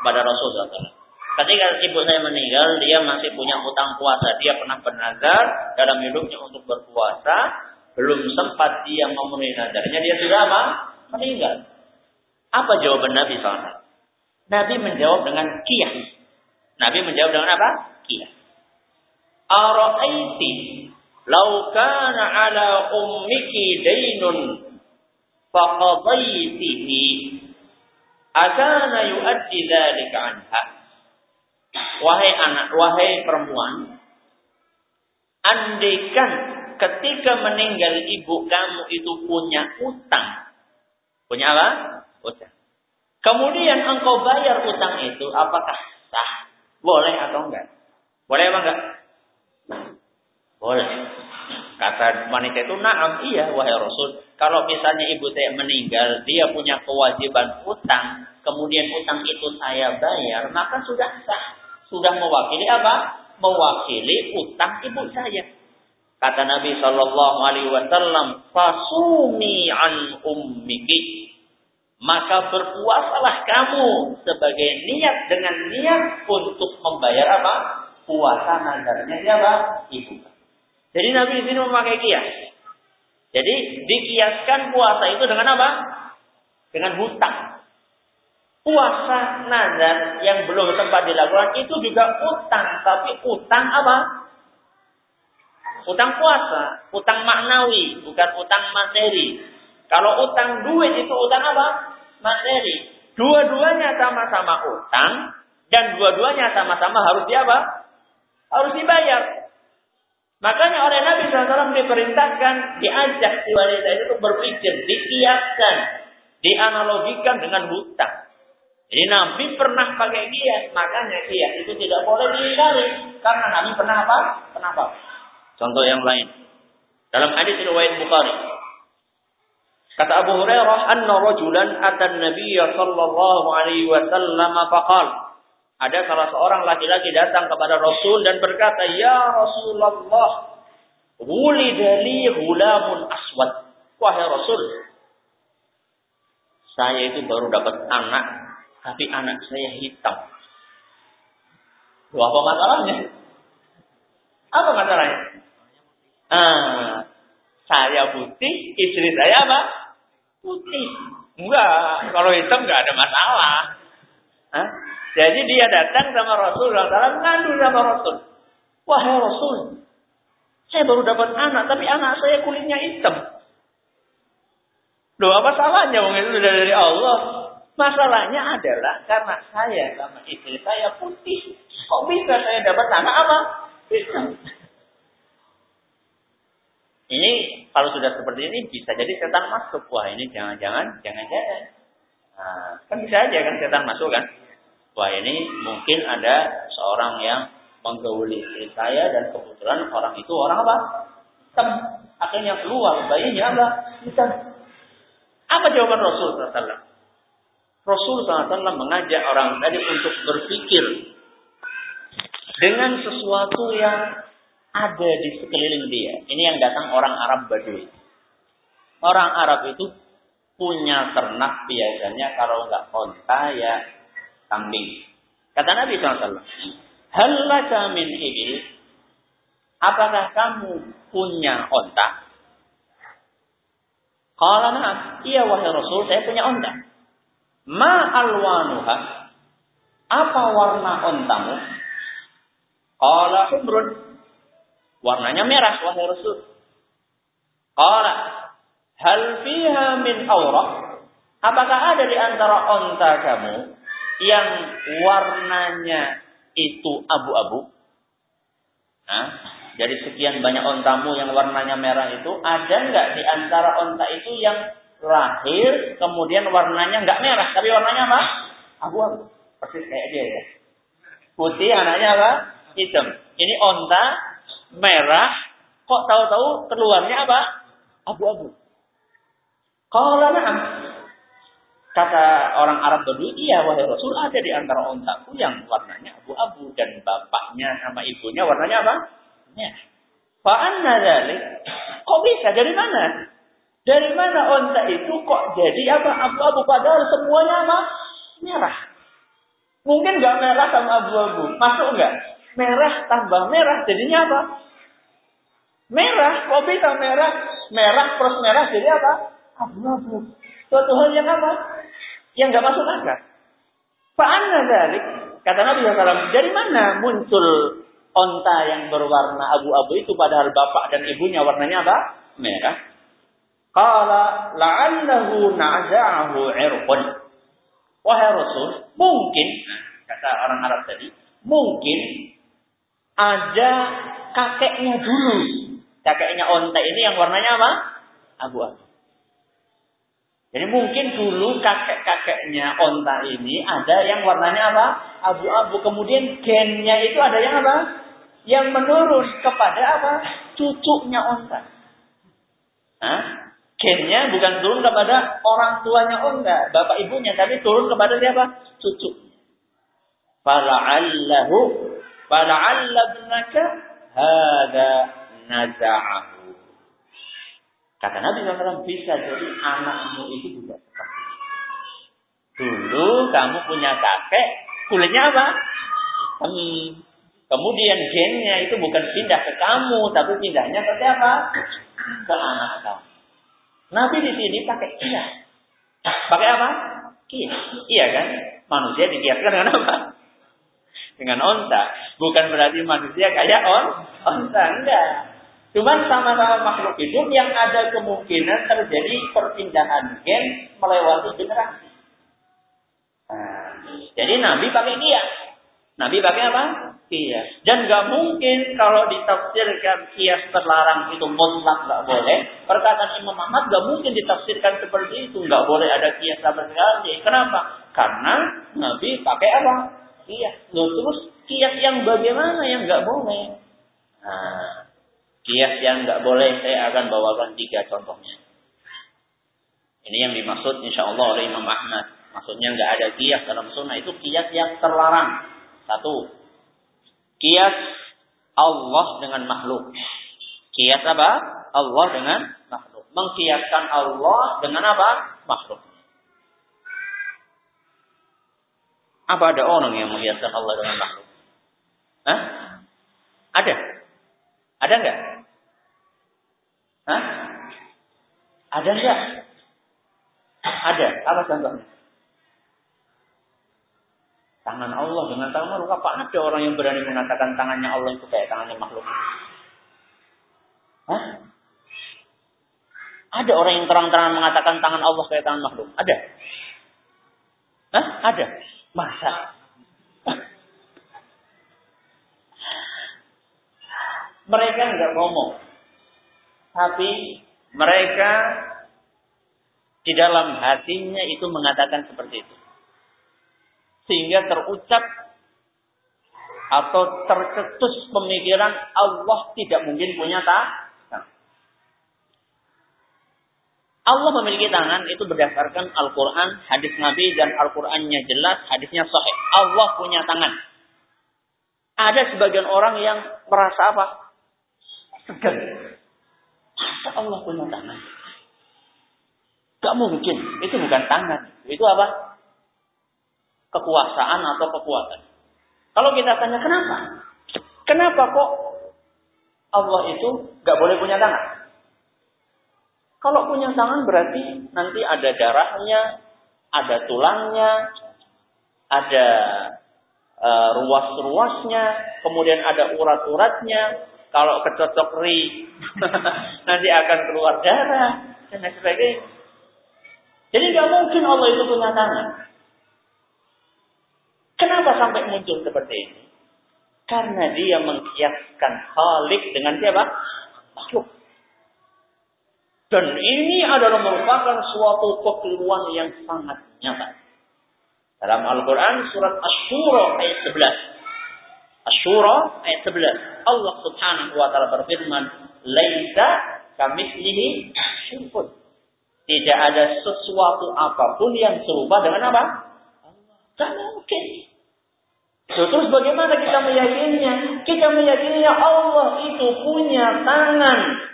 Kepada Rasulullah SAW. Ketika ibu saya meninggal, dia masih punya utang puasa. Dia pernah bernazar dalam hidupnya untuk berpuasa. Belum sempat dia memenuhi nazarnya, dia sudah apa? Meninggal. Apa jawaban Nabi SAW? Nabi menjawab dengan kiyah. Nabi menjawab dengan apa? Kiyah. Ara'aiti lau kana ala ummiki dainun faqadaitihi akana yuaddi dzalika anha wahai anak wahai perempuan andaikan ketika meninggal ibu kamu itu punya utang punya apa utang kemudian engkau bayar utang itu apakah sah boleh atau enggak boleh apa enggak boleh Kata wanita itu, naam, iya wahai Rasul. Kalau misalnya ibu saya meninggal, dia punya kewajiban utang, kemudian utang itu saya bayar, maka sudah sah. Sudah mewakili apa? Mewakili utang ibu saya. Kata Nabi Shallallahu Alaihi Wasallam, fasumi an ummiki. Maka berpuasalah kamu sebagai niat dengan niat untuk membayar apa? Puasa nazarnya siapa? Ibu. Jadi Nabi di sini memakai kias. Jadi dikiaskan puasa itu dengan apa? Dengan hutang. Puasa nazar yang belum sempat dilakukan itu juga utang, tapi utang apa? Utang puasa, utang maknawi, bukan utang materi. Kalau utang duit itu utang apa? Materi. Dua-duanya sama-sama utang dan dua-duanya sama-sama harus di apa? Harus dibayar. Makanya oleh Nabi SAW diperintahkan, diajak si wanita itu berpikir, dikiaskan, dianalogikan dengan hutang. Jadi Nabi pernah pakai kias, makanya kias itu tidak boleh diingkari. Karena Nabi pernah apa? Pernah apa? Contoh yang lain. Dalam hadis riwayat Bukhari. Kata Abu Hurairah, "Anna rajulan atan Nabiy sallallahu alaihi wasallam faqala" Ada salah seorang laki-laki datang kepada Rasul dan berkata, "Ya Rasulullah, wulidali hulamun aswad." Wahai Rasul, saya itu baru dapat anak, tapi anak saya hitam. Apa masalahnya? Apa masalahnya? Ah, saya putih, istri saya apa? Putih. Enggak, kalau hitam enggak ada masalah. Hah? Jadi dia datang sama Rasul SAW, ngadu sama Rasul. Wahai Rasul, saya baru dapat anak, tapi anak saya kulitnya hitam. Loh apa salahnya? Wong itu sudah dari Allah. Masalahnya adalah karena saya sama istri saya putih. Kok bisa saya dapat anak apa? Hitam. Ini kalau sudah seperti ini bisa jadi setan masuk. Wah ini jangan-jangan, jangan-jangan. Nah, kan bisa aja kan setan masuk kan? Wah ini mungkin ada seorang yang menggauli istri saya dan kebetulan orang itu orang apa? Hitam. Akhirnya keluar bayinya apa? Hitam. Apa jawaban Rasul SAW? Rasul SAW mengajak orang tadi untuk berpikir dengan sesuatu yang ada di sekeliling dia. Ini yang datang orang Arab Badui. Orang Arab itu punya ternak biasanya kalau nggak konta ya kambing. Kata Nabi SAW, Halaka min ibil, apakah kamu punya onta? Kalau nah, iya wahai Rasul, saya punya onta. Ma alwanuha, apa warna ontamu? Humrun, warnanya merah wahai Rasul. Qala, hal fiha min aurah? Apakah ada di antara onta kamu yang warnanya itu abu-abu. Nah, dari sekian banyak ontamu yang warnanya merah itu, ada nggak di antara onta itu yang lahir kemudian warnanya nggak merah, tapi warnanya apa? Abu-abu. Persis kayak dia ya. Putih anaknya apa? Hitam. Ini onta merah, kok tahu-tahu keluarnya apa? Abu-abu. Kalau na'am, Kata orang Arab Badui, iya wahai Rasul, ada di antara ontaku yang warnanya abu-abu dan bapaknya sama ibunya warnanya apa? Ya. Fa'anna dzalik? Kok bisa? Dari mana? Dari mana onta itu kok jadi apa? Abu-abu padahal semuanya apa? Merah. Mungkin nggak merah sama abu-abu. Masuk nggak? Merah tambah merah jadinya apa? Merah. Kok bisa merah? Merah plus merah jadi apa? Abu-abu. Suatu hal yang apa? yang nggak masuk akal. Fa'anna dari kata Nabi SAW, dari mana muncul onta yang berwarna abu-abu itu padahal bapak dan ibunya warnanya apa? Merah. Qala la'allahu na'za'ahu irqun. Wahai Rasul, mungkin, kata orang Arab tadi, mungkin ada kakeknya dulu. Kakeknya onta ini yang warnanya apa? Abu-abu. Jadi mungkin dulu kakek-kakeknya onta ini ada yang warnanya apa? Abu-abu. Kemudian gennya itu ada yang apa? Yang menurun kepada apa? Cucunya onta. Hah? Gennya bukan turun kepada orang tuanya onta, bapak ibunya, tapi turun kepada siapa? Cucu. Fala'allahu fala'alla ibnaka hada naza'ahu. Kata Nabi SAW, bisa jadi anakmu itu juga. Dulu kamu punya kakek, kulitnya apa? Hmm. Kemudian gennya itu bukan pindah ke kamu, tapi pindahnya ke siapa? Ke anak kamu. Nabi di sini pakai kias. Pakai apa? Kias. Iya kan? Manusia dikiaskan dengan apa? Dengan onta. Bukan berarti manusia kayak on, onta. Enggak. Cuman sama-sama makhluk hidup yang ada kemungkinan terjadi perpindahan gen melewati generasi. Nah, jadi Nabi pakai kias. Nabi pakai apa? Kias. Dan nggak mungkin kalau ditafsirkan kias terlarang itu mutlak nggak boleh. Perkataan Imam Ahmad nggak mungkin ditafsirkan seperti itu. Nggak boleh ada kias sama sekali. Kenapa? Karena Nabi pakai apa? Kias. Loh, terus kias yang bagaimana yang nggak boleh? Nah, kias yang nggak boleh saya akan bawakan tiga contohnya. Ini yang dimaksud insya Allah oleh Imam Ahmad. Maksudnya nggak ada kias dalam sunnah itu kias yang terlarang. Satu, Kias Allah dengan makhluk. Kias apa? Allah dengan makhluk. Mengkiaskan Allah dengan apa? Makhluk. Apa ada orang yang mengkiaskan Allah dengan makhluk? Hah? Ada? Ada enggak? Hah? Ada enggak? Ada. Apa contohnya? Tangan Allah dengan tangan makhluk. Apa ada orang yang berani mengatakan tangannya Allah itu kayak tangannya makhluk? Hah? Ada orang yang terang-terangan mengatakan tangan Allah kayak tangan makhluk? Ada? Hah? Ada? Masa? mereka nggak ngomong. Tapi mereka di dalam hatinya itu mengatakan seperti itu sehingga terucap atau tercetus pemikiran Allah tidak mungkin punya tangan. Allah memiliki tangan itu berdasarkan Al-Quran, hadis Nabi dan Al-Qurannya jelas, hadisnya sahih. Allah punya tangan. Ada sebagian orang yang merasa apa? Segan. Masa Allah punya tangan? Gak mungkin. Itu bukan tangan. Itu apa? kekuasaan atau kekuatan. Kalau kita tanya kenapa? Kenapa kok Allah itu gak boleh punya tangan? Kalau punya tangan berarti nanti ada darahnya, ada tulangnya, ada uh, ruas-ruasnya, kemudian ada urat-uratnya. Kalau kecocok ri, nanti akan keluar darah dan lain sebagainya. Jadi nggak mungkin Allah itu punya tangan. Kenapa sampai muncul seperti ini? Karena dia mengkiaskan Khalik dengan siapa? Makhluk. Dan ini adalah merupakan suatu kekeliruan yang sangat nyata. Dalam Al-Quran surat Ash-Shura ayat 11. Ash-Shura ayat 11. Allah subhanahu wa ta'ala berfirman. Laisa kamithlihi syirkun. Tidak ada sesuatu apa pun yang serupa dengan apa? Tak mungkin. Terus bagaimana kita meyakininya? Kita meyakininya Allah itu punya tangan.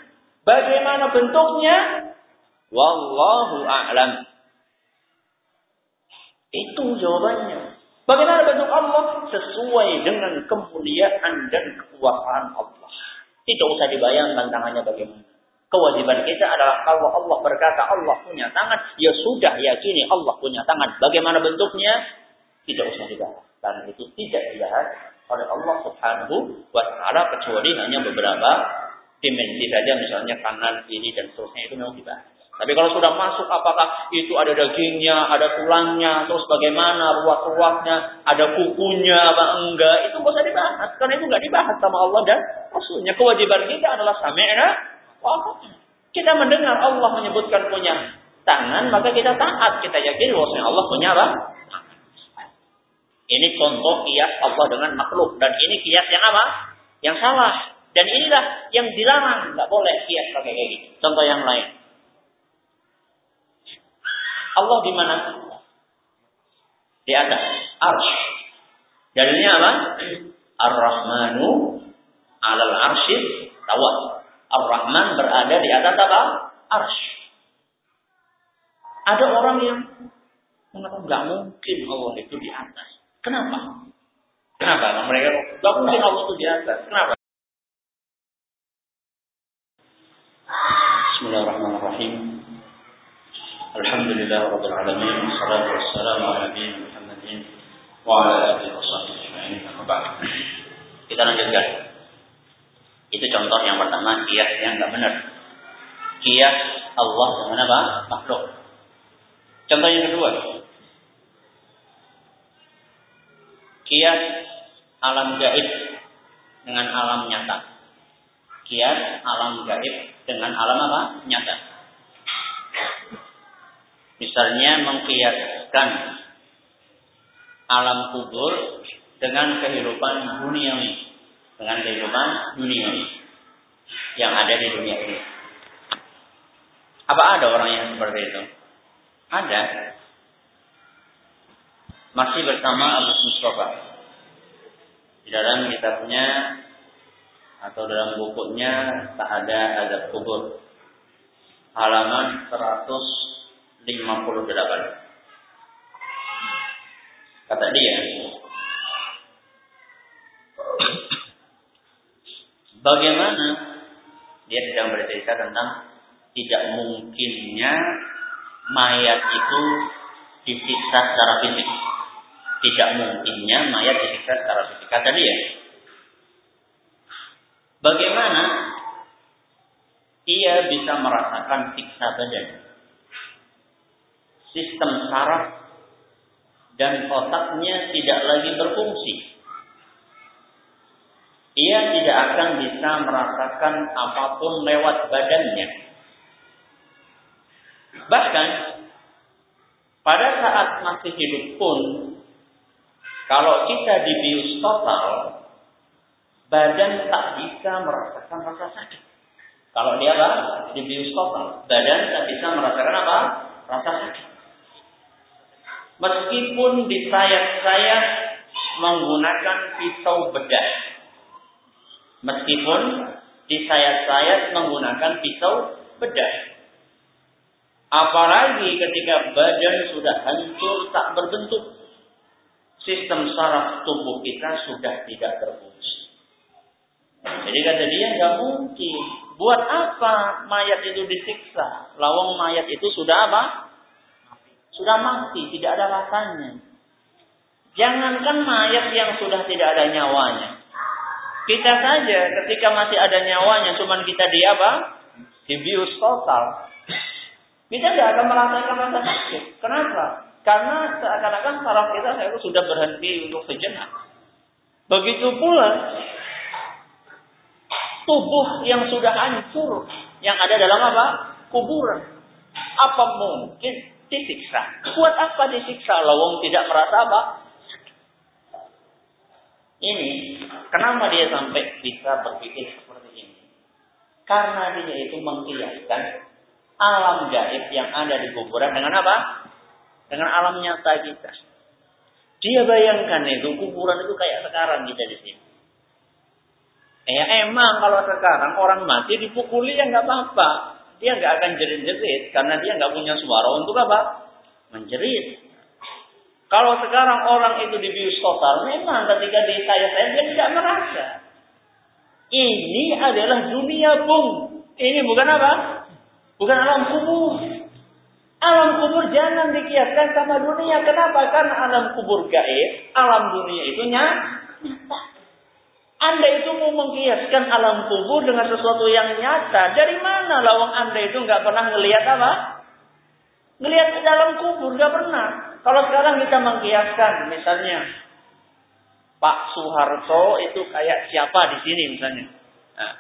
Bagaimana bentuknya? Wallahu a'lam. Itu jawabannya. Bagaimana bentuk Allah? Sesuai dengan kemuliaan dan kekuasaan Allah. Tidak usah dibayangkan tangannya bagaimana. Kewajiban kita adalah kalau Allah berkata Allah punya tangan, ya sudah yakini Allah punya tangan. Bagaimana bentuknya? tidak usah dibahas. Karena itu tidak dibahas oleh Allah Subhanahu wa taala kecuali hanya beberapa dimensi saja misalnya kanan, kiri dan seterusnya itu memang dibahas. Tapi kalau sudah masuk apakah itu ada dagingnya, ada tulangnya, terus bagaimana ruas-ruasnya, ada kukunya apa enggak, itu nggak usah dibahas. Karena itu nggak dibahas sama Allah dan Rasulnya. Kewajiban kita adalah sami'na Kita mendengar Allah menyebutkan punya tangan, maka kita taat. Kita yakin bahwa Allah punya apa? Ini contoh kias Allah dengan makhluk. Dan ini kias yang apa? Yang salah. Dan inilah yang dilarang. Tidak boleh kias pakai kayak gitu. Contoh yang lain. Allah di mana? Di atas. Arsh. Dalilnya apa? Ar-Rahmanu alal arshid tawat. Ar-Rahman berada di atas apa? Arsh. Ada orang yang mengatakan nggak mungkin Allah itu di atas. Kenapa? Kenapa? Mereka gak mungkin Allah itu di atas. Kenapa? Bismillahirrahmanirrahim. Alhamdulillah Rabbil Alamin Wassalatu wassalamu ala Muhammadin Wa ala alihi wa sahbihi ajma'in Kita lanjutkan Itu contoh yang pertama Kias yang nggak benar Kias Allah dengan apa? Makhluk Contoh yang kedua Kias alam gaib dengan alam nyata. Kias alam gaib dengan alam apa? Nyata. Misalnya mengkiaskan alam kubur dengan kehidupan duniawi, dengan kehidupan duniawi yang ada di dunia ini. Apa ada orang yang seperti itu? Ada. Masih bersama Abu Mustafa. Di dalam kitabnya atau dalam bukunya tak ada adab kubur. Halaman 158. Kata dia, bagaimana dia sedang bercerita tentang tidak mungkinnya mayat itu disiksa secara fisik. Tidak mungkinnya mayat disiksa secara fisik. Kata dia, bagaimana ia bisa merasakan siksa badan? Sistem saraf dan otaknya tidak lagi berfungsi. Ia tidak akan bisa merasakan apa pun lewat badannya. Bahkan pada saat masih hidup pun, kalau kita dibius total, badan tak bisa merasakan rasa sakit. Kalau dia apa? Dibius total, badan tak bisa merasakan apa? Rasa sakit. Meskipun disayat-sayat menggunakan pisau bedah. Meskipun disayat-sayat menggunakan pisau bedah. Apalagi ketika badan sudah hancur tak berbentuk. Sistem saraf tubuh kita sudah tidak berfungsi. Jadi kata dia nggak mungkin. Buat apa mayat itu disiksa? Lawang mayat itu sudah apa? Sudah mati, tidak ada rasanya. Jangankan mayat yang sudah tidak ada nyawanya. Kita saja ketika masih ada nyawanya, cuman kita di apa? Dibius total. Kita tidak akan merasakan rasa sakit. Kenapa? Karena seakan-akan saraf kita itu sudah berhenti untuk sejenak. Begitu pula tubuh yang sudah hancur, yang ada dalam apa? Kuburan. Apa mungkin disiksa. Buat apa disiksa? Lawang tidak merasa apa? Ini kenapa dia sampai bisa berpikir seperti ini? Karena dia itu mengkiaskan alam gaib yang ada di kuburan dengan apa? Dengan alam nyata kita. Dia bayangkan itu kuburan itu kayak sekarang kita di sini. Ya emang kalau sekarang orang mati dipukuli ya nggak apa-apa. Dia nggak akan jerit-jerit karena dia nggak punya suara untuk apa? Menjerit. Kalau sekarang orang itu dibius total, memang ketika di saya saya dia tidak merasa. Ini adalah dunia bung. Ini bukan apa? Bukan alam kubur. Alam kubur jangan dikiaskan sama dunia. Kenapa? Karena alam kubur gaib, alam dunia itu. Anda itu mau mengkiaskan alam kubur dengan sesuatu yang nyata. Dari mana lawang Anda itu nggak pernah ngelihat apa? Ngelihat dalam kubur nggak pernah. Kalau sekarang kita mengkiaskan, misalnya Pak Soeharto itu kayak siapa di sini misalnya, nah,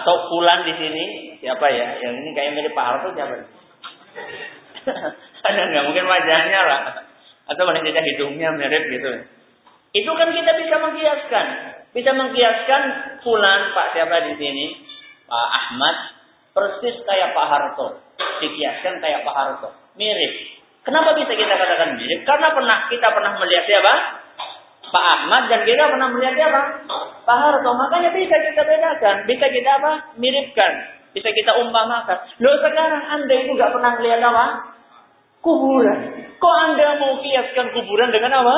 atau Fulan di sini siapa ya? Yang ini kayak mirip Pak Harto siapa? Ada nggak mungkin wajahnya lah, atau tidak hidungnya mirip gitu. Itu kan kita bisa mengkiaskan, bisa mengkiaskan Fulan Pak siapa di sini, Pak Ahmad persis kayak Pak Harto, dikiaskan kayak Pak Harto, mirip. Kenapa bisa kita katakan mirip? Karena pernah kita pernah melihat siapa? Pak Ahmad dan kita pernah melihat siapa? Pak Harto. Makanya bisa kita bedakan, bisa kita apa? Miripkan, bisa kita umpamakan. Loh sekarang Anda itu nggak pernah melihat apa? Kuburan. Kok Anda mau kiaskan kuburan dengan apa?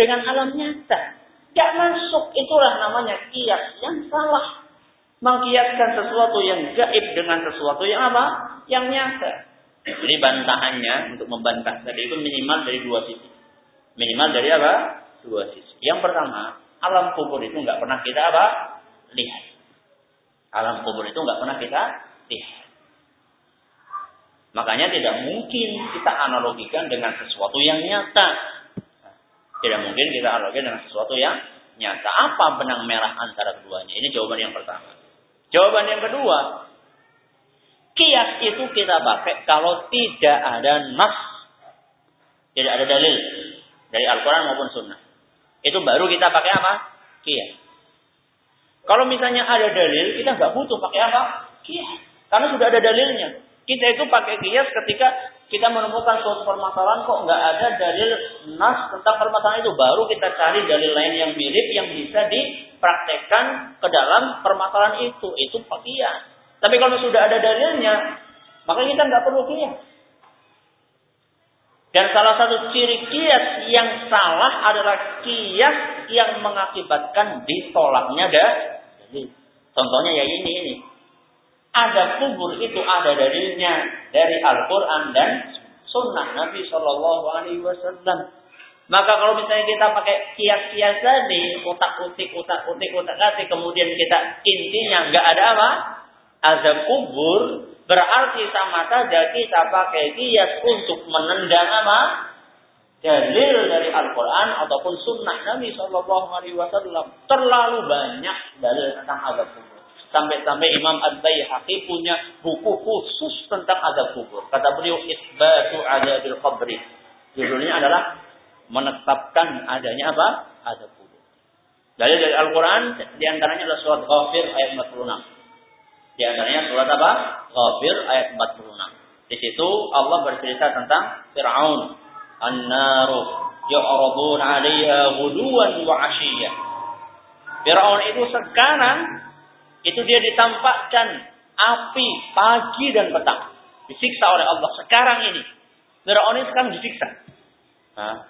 Dengan alam nyata. Gak masuk. Itulah namanya kias yang salah. Mengkiaskan sesuatu yang gaib dengan sesuatu yang apa? Yang nyata. Jadi bantahannya untuk membantah tadi itu minimal dari dua sisi. Minimal dari apa? Dua sisi. Yang pertama, alam kubur itu nggak pernah kita apa? Lihat. Alam kubur itu nggak pernah kita lihat. Makanya tidak mungkin kita analogikan dengan sesuatu yang nyata. Tidak mungkin kita analogikan dengan sesuatu yang nyata. Apa benang merah antara keduanya? Ini jawaban yang pertama. Jawaban yang kedua, kias itu kita pakai kalau tidak ada nas, tidak ada dalil dari Al-Quran maupun Sunnah. Itu baru kita pakai apa? Kias. Kalau misalnya ada dalil, kita nggak butuh pakai apa? Kias. Karena sudah ada dalilnya. Kita itu pakai kias ketika kita menemukan suatu permasalahan kok nggak ada dalil nas tentang permasalahan itu. Baru kita cari dalil lain yang mirip yang bisa dipraktekkan ke dalam permasalahan itu. Itu kias. Tapi kalau sudah ada dalilnya, maka kita nggak perlu kias. Dan salah satu ciri kias yang salah adalah kias yang mengakibatkan ditolaknya dalil. Contohnya ya ini ini ada kubur itu ada dalilnya dari Al-Quran dan Sunnah Nabi Shallallahu Alaihi Wasallam. Maka kalau misalnya kita pakai kias-kias tadi, utak-utik, utak-utik, utak-atik, kemudian kita intinya nggak ada apa? Azab kubur, berarti sama saja kita pakai kias untuk menendang apa? Dalil dari Al-Quran ataupun Sunnah Nabi Shallallahu Alaihi Wasallam. Terlalu banyak dalil tentang azab kubur. Sampai-sampai Imam Ad-Baihaqi punya buku khusus tentang azab kubur. Kata beliau, Isbatu Adabil Qabri. Judulnya adalah menetapkan adanya apa? Azab kubur. Dari dari Al-Quran, di antaranya adalah surat Ghafir ayat 46. Di antaranya surat apa? Ghafir ayat 46. Di situ Allah bercerita tentang Fir'aun. An-naru yu'radun 'alaiha ghuduwan wa 'ashiyah. Fir'aun itu sekarang itu dia ditampakkan api pagi dan petang. Disiksa oleh Allah sekarang ini. Fir'aun ini sekarang disiksa. Nah,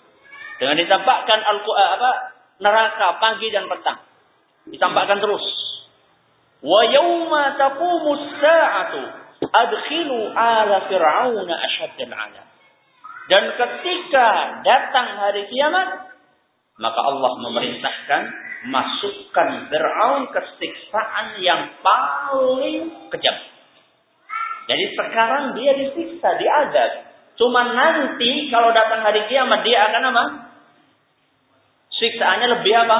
dengan ditampakkan al eh, apa neraka pagi dan petang. Ditampakkan terus. Wa yauma taqumus sa'atu adkhilu ala fir'auna ashaddal 'adab. Dan ketika datang hari kiamat, maka Allah memerintahkan masukkan Fir'aun ke siksaan yang paling kejam. Jadi sekarang dia disiksa, diadab. Cuma nanti kalau datang hari kiamat dia akan apa? Siksaannya lebih apa?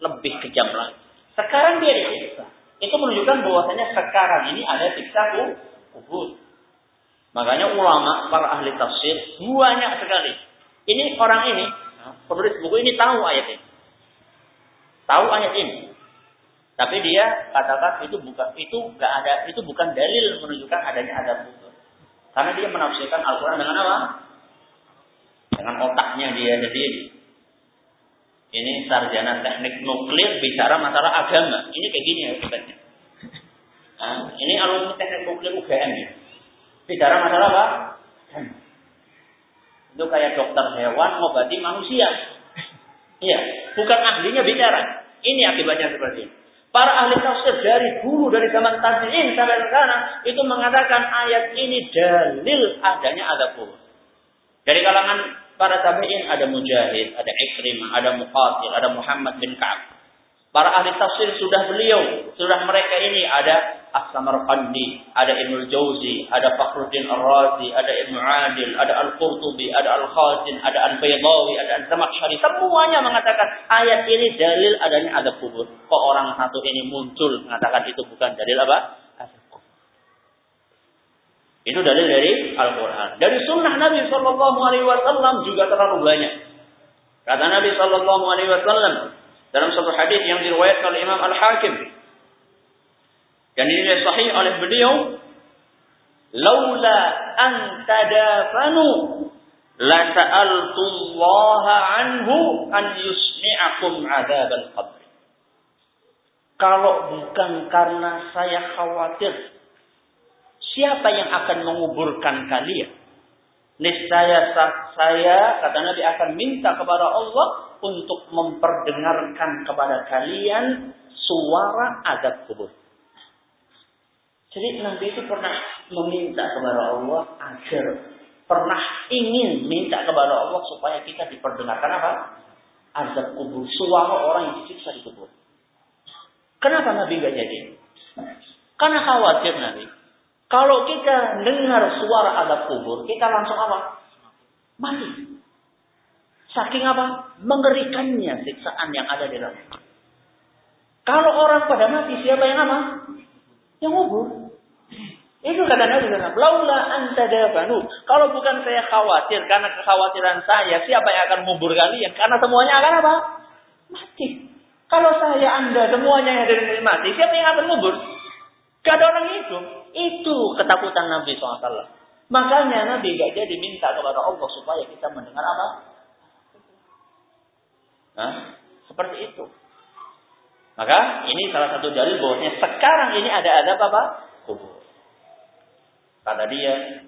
Lebih kejam lagi. Sekarang dia disiksa. Itu menunjukkan bahwasanya sekarang ini ada siksa kubur. Makanya ulama, para ahli tafsir banyak sekali. Ini orang ini, penulis buku ini tahu ayat ini. Tahu ayat ini. Tapi dia katakan itu bukan itu enggak ada itu bukan dalil menunjukkan adanya adab kubur. Karena dia menafsirkan Al-Qur'an dengan apa? Dengan otaknya dia sendiri. Ini sarjana teknik nuklir bicara masalah agama. Ini kayak gini ya sebenarnya. Nah, ini alumni teknik nuklir UGM ya. Bicara masalah apa? Itu kayak dokter hewan ngobati manusia. Iya, bukan ahlinya bicara. Ini akibatnya seperti ini. Para ahli tafsir dari dulu dari zaman tabi'in sampai sekarang itu mengatakan ayat ini dalil adanya ada kubur. Dari kalangan para tabi'in ada Mujahid, ada Ikrimah, ada Muqatil, ada Muhammad bin Ka'ab. Para ahli tafsir sudah beliau, sudah mereka ini ada As-Samarqandi, ada Ibnu Jauzi, ada Fakhruddin Ar-Razi, ada Ibnu Adil, ada Al-Qurtubi, ada Al-Khazin, ada Al-Baydawi, ada Al-Zamakhsyari. Semuanya mengatakan ayat ini dalil adanya ada kubur. Kok orang satu ini muncul mengatakan itu bukan dalil apa? Itu dalil dari Al-Quran. Dari sunnah Nabi Sallallahu Alaihi Wasallam juga terlalu banyak. Kata Nabi Sallallahu Alaihi Wasallam, dalam satu hadis yang diriwayatkan oleh Imam Al-Hakim. Dan ini sahih oleh beliau laula an tadafanu la Allah anhu an yusmi'akum adzab al-qabr kalau bukan karena saya khawatir siapa yang akan menguburkan kalian niscaya saya kata Nabi akan minta kepada Allah untuk memperdengarkan kepada kalian suara azab kubur. Jadi Nabi itu pernah meminta kepada Allah agar pernah ingin minta kepada Allah supaya kita diperdengarkan apa? Azab kubur, suara orang yang disiksa di kubur. Kenapa Nabi nggak jadi? Karena khawatir Nabi. Kalau kita dengar suara azab kubur, kita langsung apa? Mati. Saking apa? Mengerikannya siksaan yang ada di dalam. Kalau orang pada mati, siapa yang apa? Yang kubur. Itu kata Nabi. Kalau bukan saya khawatir, karena kekhawatiran saya, siapa yang akan mengubur kalian? Karena semuanya akan apa? Mati. Kalau saya, anda, semuanya yang ada di mati, siapa yang akan mengubur? Gak ada orang itu. Itu ketakutan Nabi SAW. Makanya Nabi gak jadi minta kepada Allah supaya kita mendengar apa? Nah, seperti itu. Maka ini salah satu dalil bahwasanya sekarang ini ada adab apa? Kubur. Kata dia,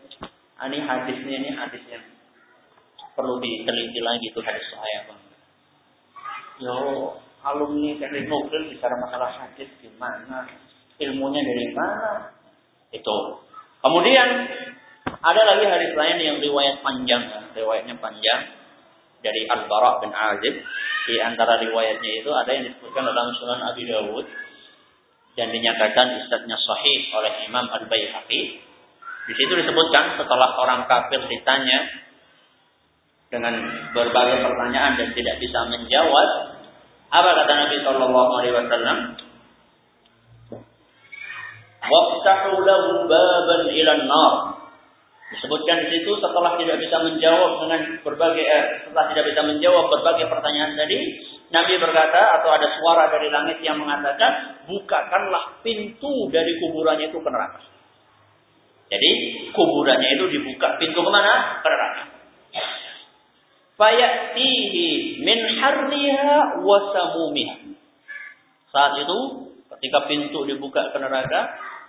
ini hadisnya ini hadis yang perlu diteliti lagi itu hadis saya bang. Yo, alumni teknik nuklir bicara masalah hadis gimana? Ilmunya dari mana? Itu. Kemudian ada lagi hadis lain yang riwayat panjang, riwayatnya panjang dari Al-Bara bin Azib. Di antara riwayatnya itu ada yang disebutkan dalam Sunan Abi Dawud dan dinyatakan isnadnya sahih oleh Imam Al-Baihaqi di situ disebutkan setelah orang kafir ditanya dengan berbagai pertanyaan dan tidak bisa menjawab, apa kata Nabi Shallallahu Alaihi Wasallam? Waftahu lahu baban ilan nar. Disebutkan di situ setelah tidak bisa menjawab dengan berbagai eh, setelah tidak bisa menjawab berbagai pertanyaan tadi, Nabi berkata atau ada suara dari langit yang mengatakan, bukakanlah pintu dari kuburannya itu ke neraka. Jadi kuburannya itu dibuka pintu ke mana? Ke neraka. Fayatihi min harriha. Saat itu ketika pintu dibuka ke neraka,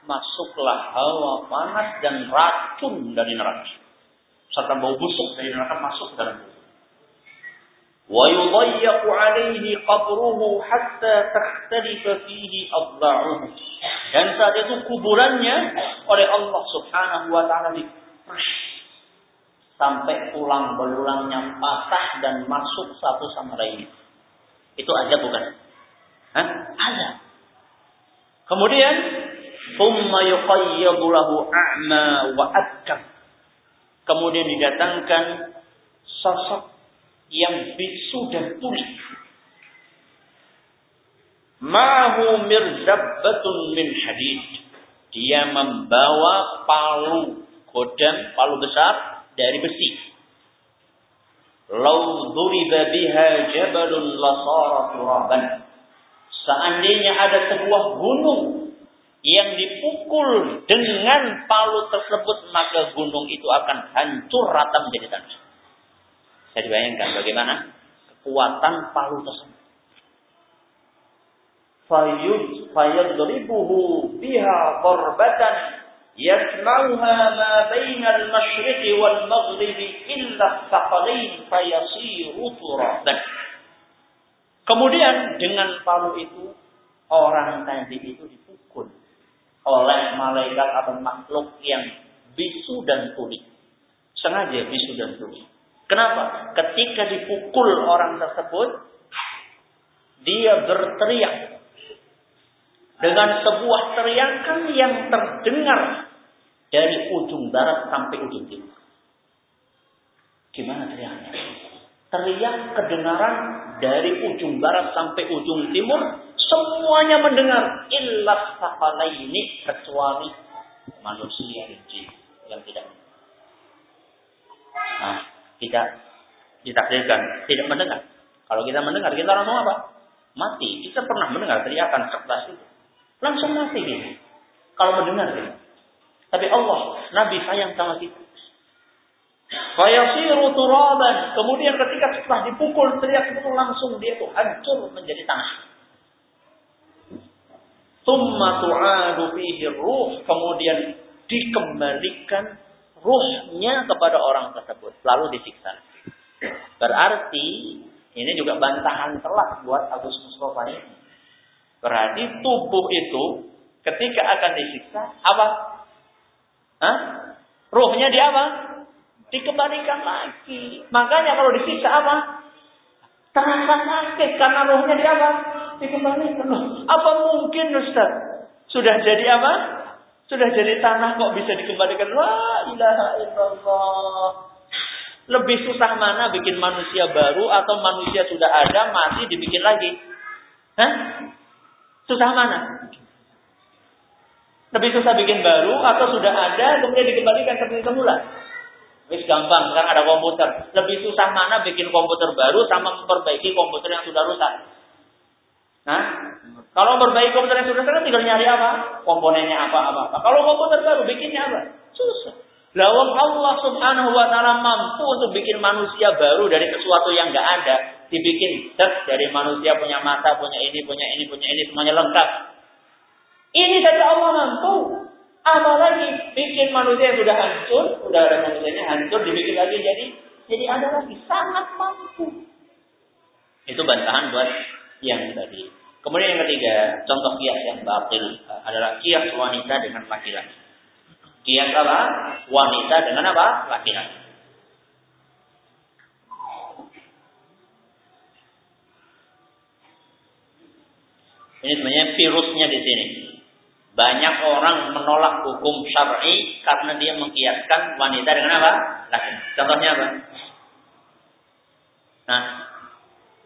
masuklah hawa panas dan racun dari neraka. Serta bau busuk dari neraka masuk dalam tubuh. Dan saat itu kuburannya oleh Allah Subhanahu wa taala sampai tulang belulangnya patah dan masuk satu sama lain Itu aja bukan? Hah? Ada. Kemudian thumma yuqayyabu lahu a'ma wa. Kemudian didatangkan sosok yang bisu dan tuli. Ma'hu mirzabbatun min hadid. Dia membawa palu kodam, palu besar dari besi. Lau duriba biha jabalun lasara turaban. Seandainya ada sebuah gunung yang dipukul dengan palu tersebut, maka gunung itu akan hancur rata menjadi tanah. Bisa dibayangkan bagaimana kekuatan palu tersebut. Fayud fayadribuhu biha darbatan yasma'uha ma baina al-masyriq wal maghrib illa thaqalain fayasiru turaban. Kemudian dengan palu itu orang tadi itu dipukul oleh malaikat atau makhluk yang bisu dan tuli. Sengaja bisu dan tuli. Kenapa? Ketika dipukul orang tersebut, dia berteriak dengan sebuah teriakan yang terdengar dari ujung barat sampai ujung timur. Gimana teriaknya? Teriak kedengaran dari ujung barat sampai ujung timur, semuanya mendengar illah ini kecuali manusia yang tidak Nah, kita ditakdirkan tidak mendengar. Kalau kita mendengar, kita langsung apa? Mati. Kita pernah mendengar teriakan sekeras itu. Langsung mati kita. Kalau mendengar kita. Tapi Allah, Nabi sayang sama kita. Fayasiru turaban. Kemudian ketika setelah dipukul teriak itu langsung dia itu hancur menjadi tanah. Tumma tu'adu fihi ruh. Kemudian dikembalikan ruhnya kepada orang tersebut. Lalu disiksa. Berarti ini juga bantahan telak buat Agus Mustafa ini. Berarti tubuh itu ketika akan disiksa apa? Hah? Ruhnya di apa? Dikembalikan lagi. Makanya kalau disiksa apa? Terasa sakit karena ruhnya di apa? Dikembalikan. Loh, apa mungkin Ustaz? Sudah jadi apa? Sudah jadi tanah kok bisa dikembalikan? Wah, ilaha illallah. Lebih susah mana bikin manusia baru atau manusia sudah ada masih dibikin lagi? Hah? Susah mana? Lebih susah bikin baru atau sudah ada kemudian dikembalikan seperti semula? Wis gampang, sekarang ada komputer. Lebih susah mana bikin komputer baru sama memperbaiki komputer yang sudah rusak? Nah, kalau memperbaiki komputer yang sudah kan tinggal nyari apa? Komponennya apa apa. apa. Kalau komputer baru bikinnya apa? Susah. Lawang Allah Subhanahu wa taala mampu untuk bikin manusia baru dari sesuatu yang enggak ada, dibikin set dari manusia punya mata, punya ini, punya ini, punya ini semuanya lengkap. Ini saja Allah mampu. Apalagi bikin manusia yang sudah hancur, sudah ada manusianya hancur, dibikin lagi jadi jadi ada lagi sangat mampu. Itu bantahan buat yang tadi. Kemudian yang ketiga, contoh kias yang batil adalah kias wanita dengan laki-laki. Kias apa? Wanita dengan apa? Laki-laki. Ini sebenarnya virusnya di sini. Banyak orang menolak hukum syar'i karena dia mengkiaskan wanita dengan apa? Laki. Contohnya apa? Nah,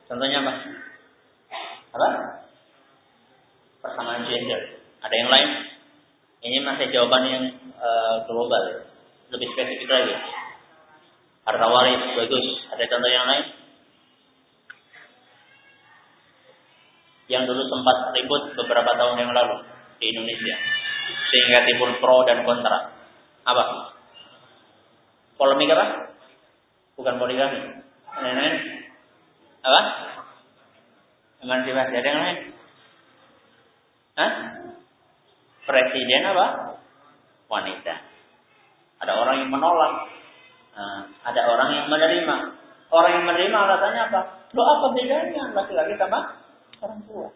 contohnya apa? Apa? Persamaan gender. Ada yang lain? Ini masih jawaban yang uh, global, lebih spesifik lagi. Harta waris bagus. Ada contoh yang lain? Yang dulu sempat ribut beberapa tahun yang lalu di Indonesia. Sehingga timbul pro dan kontra. Apa? Polemik apa? Bukan poligami. Apa? Emansipasi. Ada yang lain? Hah? Presiden apa? Wanita. Ada orang yang menolak. Nah, ada orang yang menerima. Orang yang menerima alasannya apa? Lo apa bedanya laki-laki sama perempuan?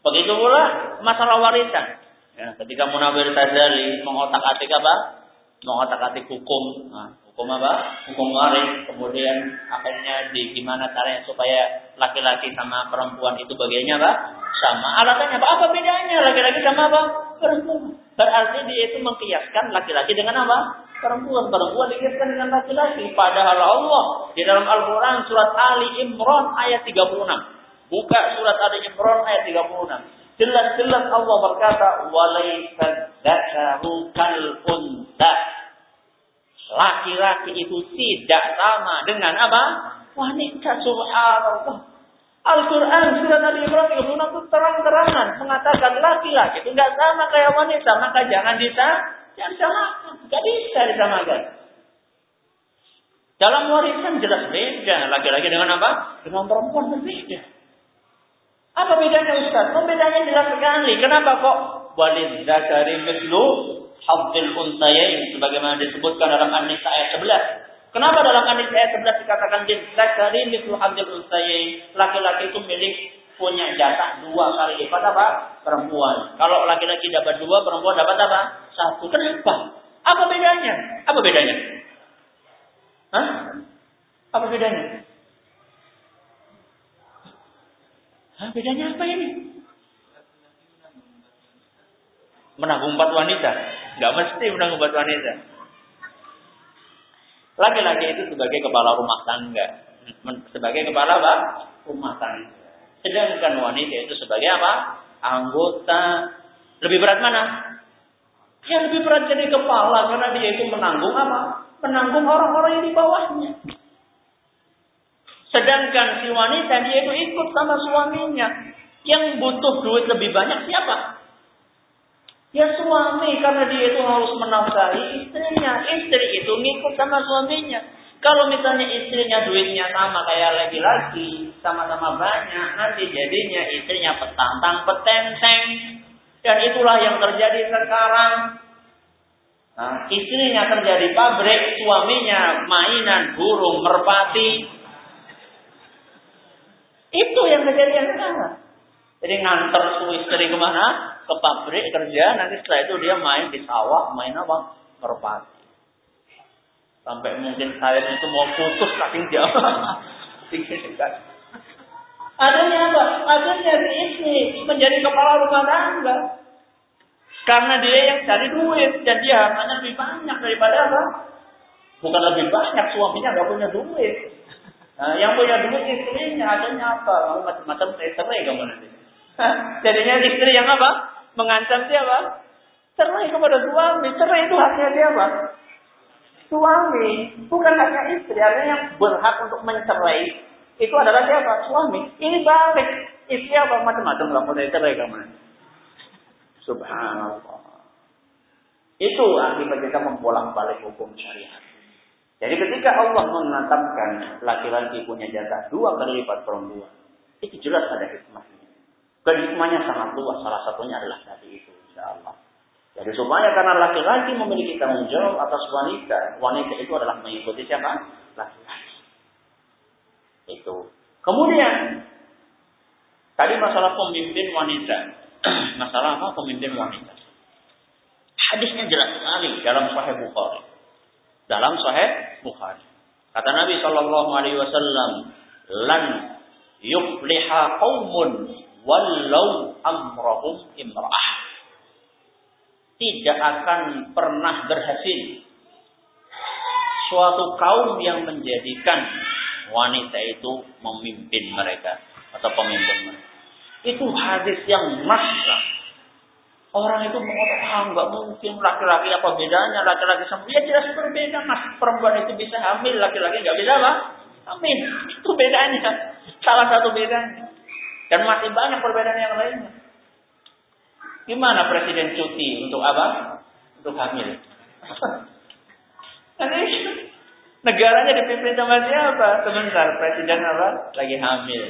Begitu pula masalah warisan. Ya, ketika Munawir Tazali mengotak-atik apa? Mengotak-atik hukum. Nah, hukum apa? Hukum waris. Kemudian akhirnya di gimana caranya supaya laki-laki sama perempuan itu bagiannya apa? Sama. Alasannya apa? Apa bedanya laki-laki sama apa? Perempuan. Berarti dia itu mengkiaskan laki-laki dengan apa? Perempuan. Perempuan dikiaskan dengan laki-laki. Padahal Allah di dalam Al-Quran surat Ali Imran ayat 36. Buka surat Ali Imran ayat 36. Jelas-jelas Allah berkata, "Walaisa dzakaru kal unta." Laki-laki itu tidak sama dengan apa? Wanita subhanallah. Al-Quran surat Ali Imran 36 itu terang-terangan mengatakan laki-laki itu nggak sama kayak wanita, maka jangan bisa jangan samakan, nggak bisa disamakan. Dalam warisan jelas beda laki-laki dengan apa? Dengan perempuan berbeda. Apa bedanya Ustaz? Oh, bedanya jelas sekali. Kenapa kok walid zakari mislu hadzil unsayain sebagaimana disebutkan dalam An-Nisa ayat 11. Kenapa dalam An-Nisa ayat 11 dikatakan lid zakari mislu hadzil unsayain? Laki-laki itu milik punya jatah dua kali lipat apa? Perempuan. Kalau laki-laki dapat dua, perempuan dapat apa? Satu. Kenapa? Apa bedanya? Apa bedanya? Hah? Apa bedanya? Hah, bedanya apa ini? Menanggung empat wanita. Gak mesti menanggung empat wanita. Laki-laki itu sebagai kepala rumah tangga. Sebagai kepala apa? Rumah tangga. Sedangkan wanita itu sebagai apa? Anggota. Lebih berat mana? Ya lebih berat jadi kepala karena dia itu menanggung apa? Menanggung orang-orang yang di bawahnya. Sedangkan si wanita dia itu ikut sama suaminya. Yang butuh duit lebih banyak siapa? Ya suami karena dia itu harus menafkahi istrinya. Istri itu ngikut sama suaminya. Kalau misalnya istrinya duitnya sama kayak laki-laki, sama-sama banyak, nanti jadinya istrinya petantang petenteng. Dan itulah yang terjadi sekarang. Nah, istrinya kerja di pabrik, suaminya mainan burung merpati, itu yang kejadian sekarang. Jadi nganter istri ke mana? Ke pabrik kerja, nanti setelah itu dia main di sawah, main apa? Merpati. Sampai mungkin saya itu mau putus saking jauh. Adanya apa? Adanya si istri menjadi kepala rumah tangga. Karena dia yang cari duit dan dia hartanya lebih banyak daripada apa? Bukan lebih banyak, suaminya nggak punya duit. Nah, yang punya duit istrinya, adanya apa? Macam-macam saya cerai kamu nanti. Jadinya istri yang apa? Mengancam dia apa? Cerai kepada suami. Cerai itu haknya dia apa? Suami. Bukan haknya istri. Artinya yang berhak untuk mencerai. Itu adalah siapa? Suami. Ini balik. Istri apa? Macam-macam lah. Mau cerai kamu. Subhanallah. Itu akibat kita membolak-balik hukum syariat. Jadi ketika Allah menetapkan laki-laki punya jatah dua kali lipat perempuan, itu jelas ada hikmahnya. Dan hikmahnya sangat luas. Salah satunya adalah tadi itu, insya Allah. Jadi supaya karena laki-laki memiliki tanggung jawab atas wanita, wanita itu adalah mengikuti siapa? Laki-laki. Itu. Kemudian tadi masalah pemimpin wanita, masalah apa? Pemimpin wanita. Hadisnya jelas sekali dalam Sahih Bukhari dalam Sahih Bukhari. Kata Nabi Shallallahu Alaihi Wasallam, "Lan yufliha qaumun walau amrahum imra'ah." Tidak akan pernah berhasil suatu kaum yang menjadikan wanita itu memimpin mereka atau pemimpin mereka. Itu hadis yang masyarakat Orang itu mengatakan, ah nggak mungkin laki-laki apa bedanya laki-laki sama ya jelas berbeda mas. Perempuan itu bisa hamil laki-laki nggak bisa apa? Hamil. Itu bedanya. Salah satu bedanya dan masih banyak perbedaan yang lainnya gimana presiden cuti untuk apa untuk hamil negaranya dipimpin sama siapa sebentar presiden apa lagi hamil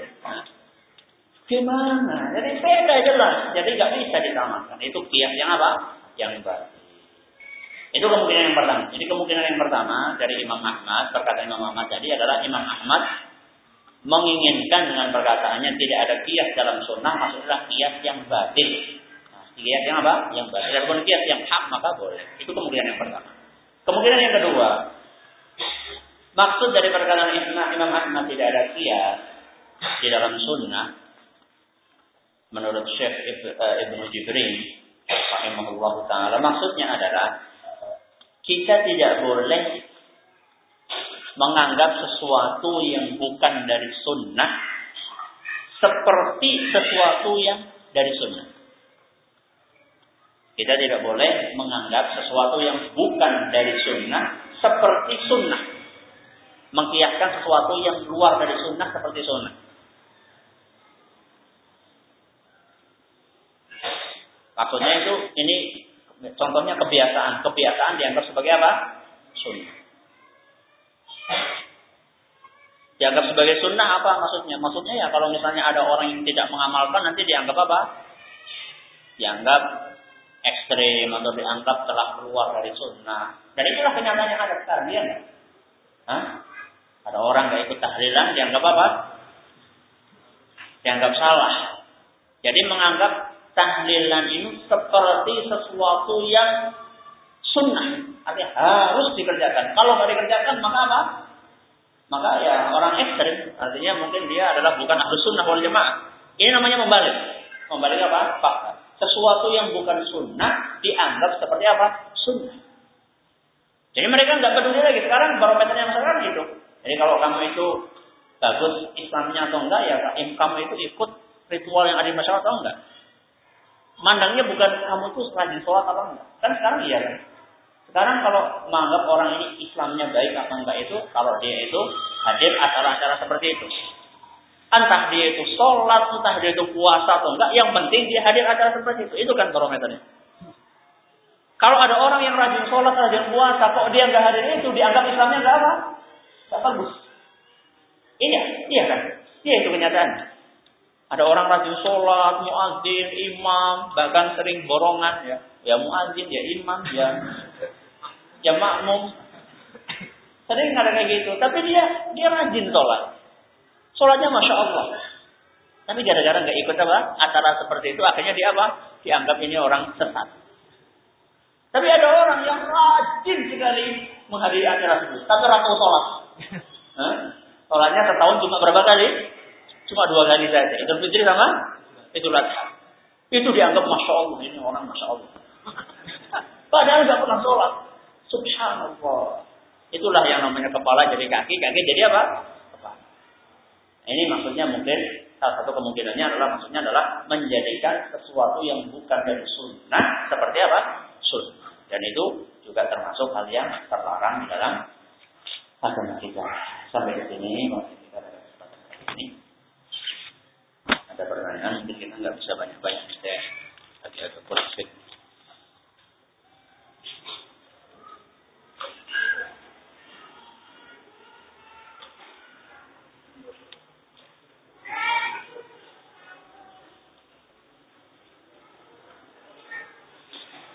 Gimana? Jadi beda jelas. Jadi nggak bisa disamakan. Itu kias yang apa? Yang baik. Itu kemungkinan yang pertama. Jadi kemungkinan yang pertama dari Imam Ahmad, perkataan Imam Ahmad tadi adalah Imam Ahmad menginginkan dengan perkataannya tidak ada kias dalam sunnah, maksudnya kias yang batil. Nah, kias yang apa? Yang batil. Dan kias yang hak maka boleh. Itu kemungkinan yang pertama. Kemungkinan yang kedua, maksud dari perkataan Imam Ahmad tidak ada kias di dalam sunnah menurut Syekh eh, Ibnu Jibrin rahimahullah taala maksudnya adalah kita tidak boleh menganggap sesuatu yang bukan dari sunnah seperti sesuatu yang dari sunnah. Kita tidak boleh menganggap sesuatu yang bukan dari sunnah seperti sunnah. Mengkiaskan sesuatu yang luar dari sunnah seperti sunnah. Maksudnya itu ini contohnya kebiasaan. Kebiasaan dianggap sebagai apa? Sunnah. Dianggap sebagai sunnah apa maksudnya? Maksudnya ya kalau misalnya ada orang yang tidak mengamalkan nanti dianggap apa? Dianggap ekstrim atau dianggap telah keluar dari sunnah. Dan itulah kenyataan yang ada sekarang, dia Hah? Ada orang nggak ikut tahlilan dianggap apa? Dianggap salah. Jadi menganggap tahlilan ini seperti sesuatu yang sunnah. Artinya harus dikerjakan. Kalau nggak dikerjakan maka apa? Maka ya orang ekstrim. Artinya mungkin dia adalah bukan ahlu sunnah wal jamaah. Ini namanya membalik. Membalik apa? Fakta. Sesuatu yang bukan sunnah dianggap seperti apa? Sunnah. Jadi mereka nggak peduli lagi. Sekarang barometernya masyarakat gitu. Jadi kalau kamu itu bagus Islamnya atau enggak ya kamu itu ikut ritual yang ada di masyarakat atau enggak mandangnya bukan kamu tuh rajin sholat apa enggak. Kan sekarang iya kan. Sekarang kalau menganggap orang ini Islamnya baik apa enggak itu, kalau dia itu hadir acara-acara seperti itu. Entah dia itu sholat, entah dia itu puasa atau enggak, yang penting dia hadir acara seperti itu. Itu kan barometernya. Kalau ada orang yang rajin sholat, rajin puasa, kok dia nggak hadir itu, dianggap Islamnya nggak apa? Nggak bagus. Iya, iya kan? Iya itu kenyataannya. Ada orang rajin sholat, muadzin, imam, bahkan sering borongan ya. Ya muadzin, ya imam, ya ya makmum. Sering ada kayak gitu. Tapi dia dia rajin sholat. Sholatnya masya Allah. Tapi gara-gara nggak ikut apa acara seperti itu, akhirnya dia apa? dianggap ini orang sesat. Tapi ada orang yang rajin sekali menghadiri acara tersebut, tapi ratu sholat. Sholatnya setahun cuma berapa kali? Cuma dua kali saja. Idul Fitri sama Idul Adha. Itu dianggap Masya Allah. Ini orang Masya Allah. Padahal nggak pernah sholat. Subhanallah. Itulah yang namanya kepala jadi kaki. Kaki jadi apa? Kepala. Ini maksudnya mungkin salah satu kemungkinannya adalah maksudnya adalah menjadikan sesuatu yang bukan dari sunnah seperti apa? Sunnah. Dan itu juga termasuk hal yang terlarang di dalam agama kita. Sampai di sini kita ada kesempatan ini. Ada pertanyaan mungkin kita nggak bisa banyak-banyak saya agak-agak kurang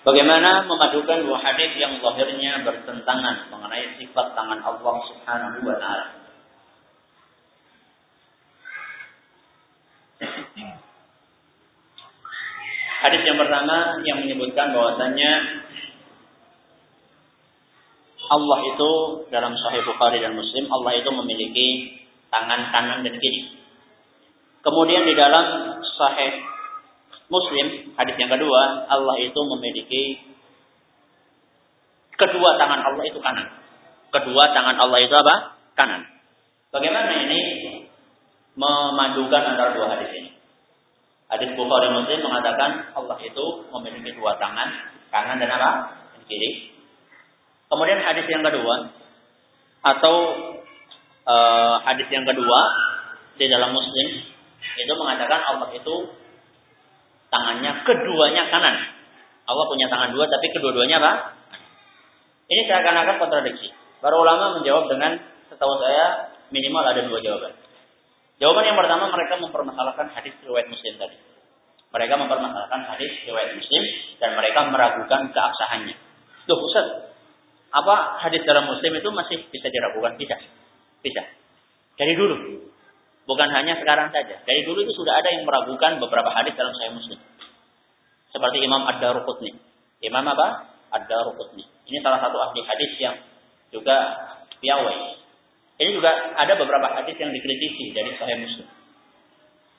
Bagaimana memadukan dua hadis yang lahirnya bertentangan mengenai sifat tangan Allah Subhanahu wa taala? Hadis yang pertama yang menyebutkan bahwasannya Allah itu dalam Sahih Bukhari dan Muslim Allah itu memiliki tangan kanan dan kiri. Kemudian di dalam Sahih Muslim, hadis yang kedua, Allah itu memiliki kedua tangan Allah itu kanan. Kedua tangan Allah itu apa? Kanan. Bagaimana ini memadukan antara dua hadis ini? Hadis Bukhari Muslim mengatakan Allah itu memiliki dua tangan, kanan dan apa? Dan kiri. Kemudian hadis yang kedua atau uh, hadis yang kedua di dalam Muslim itu mengatakan Allah itu tangannya keduanya kanan. Allah punya tangan dua tapi kedua-duanya apa? Ini seakan-akan kontradiksi. Para ulama menjawab dengan setahu saya minimal ada dua jawaban. Jawaban yang pertama mereka mempermasalahkan hadis riwayat Muslim tadi. Mereka mempermasalahkan hadis riwayat Muslim dan mereka meragukan keabsahannya. Loh Ustaz, apa hadis dalam Muslim itu masih bisa diragukan? Bisa. Bisa. Dari dulu. Bukan hanya sekarang saja. Dari dulu itu sudah ada yang meragukan beberapa hadis dalam Sahih Muslim. Seperti Imam Ad-Daruqutni. Imam apa? Ad-Daruqutni. Ini salah satu ahli hadis yang juga piawai. Ini juga ada beberapa hadis yang dikritisi dari Sahih Muslim.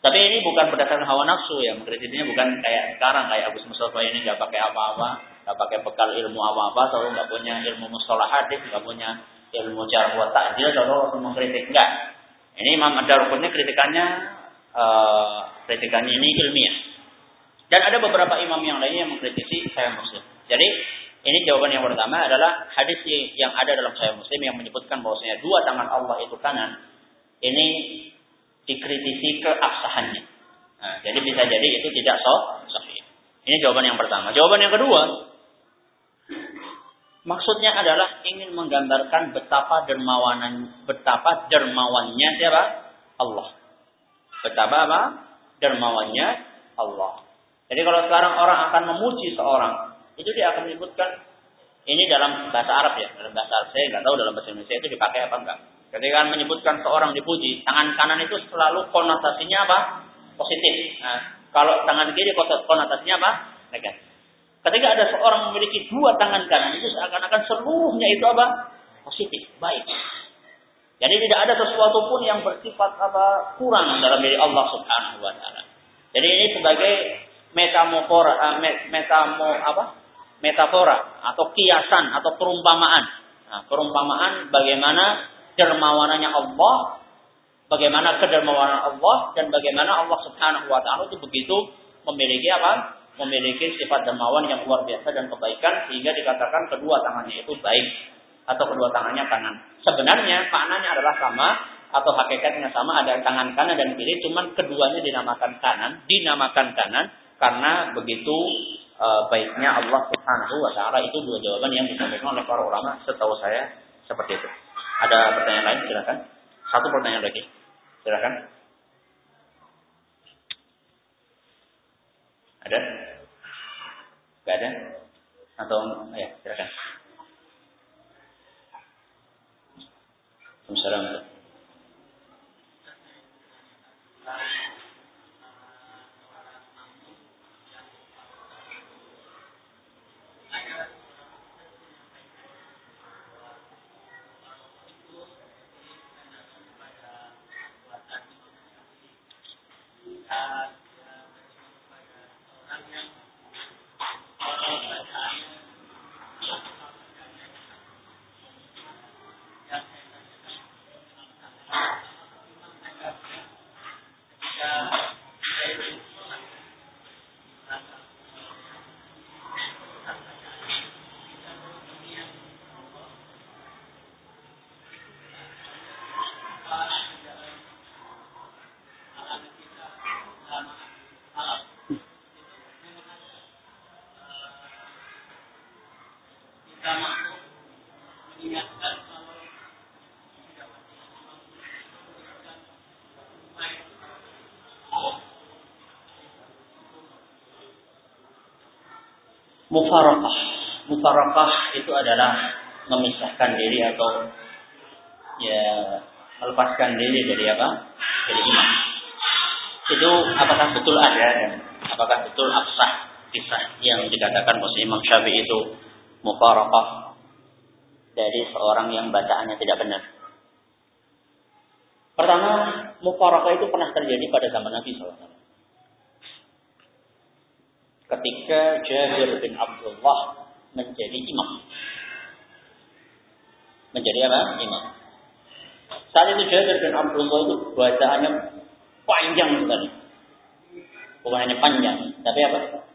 Tapi ini bukan berdasarkan hawa nafsu ya, mengkritisinya bukan kayak sekarang kayak Agus Mustafa ini nggak pakai apa-apa, nggak pakai bekal ilmu apa-apa, selalu nggak punya ilmu mustalah hadis, nggak punya ilmu cara buat takjil, selalu langsung mengkritik enggak. Ini Imam Ad-Daruqutni kritikannya uh, kritikannya ini ilmiah. Dan ada beberapa imam yang lainnya yang mengkritisi Sahih Muslim. Jadi ini jawaban yang pertama adalah hadis yang ada dalam Sahih Muslim yang menyebutkan bahwasanya dua tangan Allah itu kanan. Ini dikritisi keabsahannya. Nah, jadi bisa jadi itu tidak sahih. Ini jawaban yang pertama. Jawaban yang kedua, Maksudnya adalah ingin menggambarkan betapa dermawanan betapa dermawannya siapa? Allah. Betapa apa? Dermawannya Allah. Jadi kalau sekarang orang akan memuji seorang, itu dia akan menyebutkan ini dalam bahasa Arab ya, dalam bahasa Arab saya nggak tahu dalam bahasa Indonesia itu dipakai apa enggak. Ketika menyebutkan seorang dipuji, tangan kanan itu selalu konotasinya apa? Positif. Nah, kalau tangan kiri konotasinya apa? Negatif. Ketika ada seorang memiliki dua tangan kanan, itu seakan-akan seluruhnya itu apa? Positif, baik. Jadi tidak ada sesuatu pun yang bersifat apa kurang dalam diri Allah Subhanahu wa taala. Jadi ini sebagai metamofora uh, metamo apa? metafora atau kiasan atau perumpamaan. Nah, perumpamaan bagaimana dermawanannya Allah, bagaimana kedermawanan Allah dan bagaimana Allah Subhanahu wa taala itu begitu memiliki apa? Memiliki sifat dermawan yang luar biasa dan kebaikan sehingga dikatakan kedua tangannya itu baik atau kedua tangannya kanan. Sebenarnya maknanya adalah sama atau hakikatnya sama ada tangan kanan dan kiri cuman keduanya dinamakan kanan, dinamakan kanan karena begitu e, baiknya Allah Subhanahu wa taala itu dua jawaban yang disampaikan oleh para ulama setahu saya seperti itu. Ada pertanyaan lain silakan. Satu pertanyaan lagi. Silakan. Ada? Gak ada? Atau ya silakan. Assalamualaikum. kita mampu mengingatkan kalau Mufarakah. Mufarakah itu adalah memisahkan diri atau ya melepaskan diri dari apa? Dari imam. Itu apakah betul ada dan apakah betul absah kisah yang dikatakan bahwa Imam Syafi'i itu mufarakah dari seorang yang bacaannya tidak benar. Pertama, mufarakah itu pernah terjadi pada zaman Nabi SAW. Ketika Jabir bin Abdullah menjadi imam. Menjadi apa? Imam. Saat itu Jabir bin Abdullah itu bacaannya panjang sekali. Bukan hanya panjang, tapi apa?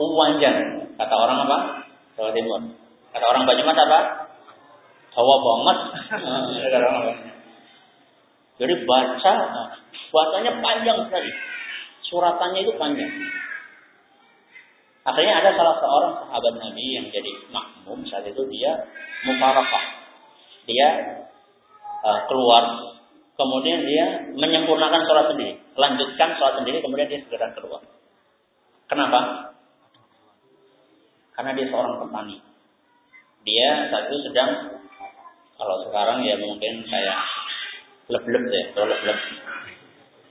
Panjang. Kata orang apa? Jawa Timur. Kata orang Banyumas apa? Jawa banget. Jadi baca, bacanya panjang sekali. Suratannya itu panjang. Akhirnya ada salah seorang sahabat Nabi yang jadi makmum saat itu dia mufarakah. Dia uh, keluar, kemudian dia menyempurnakan sholat sendiri, lanjutkan sholat sendiri, kemudian dia segera keluar. Kenapa? Karena dia seorang petani. Dia saat itu sedang, kalau sekarang ya mungkin kayak leb-leb ya, leb-leb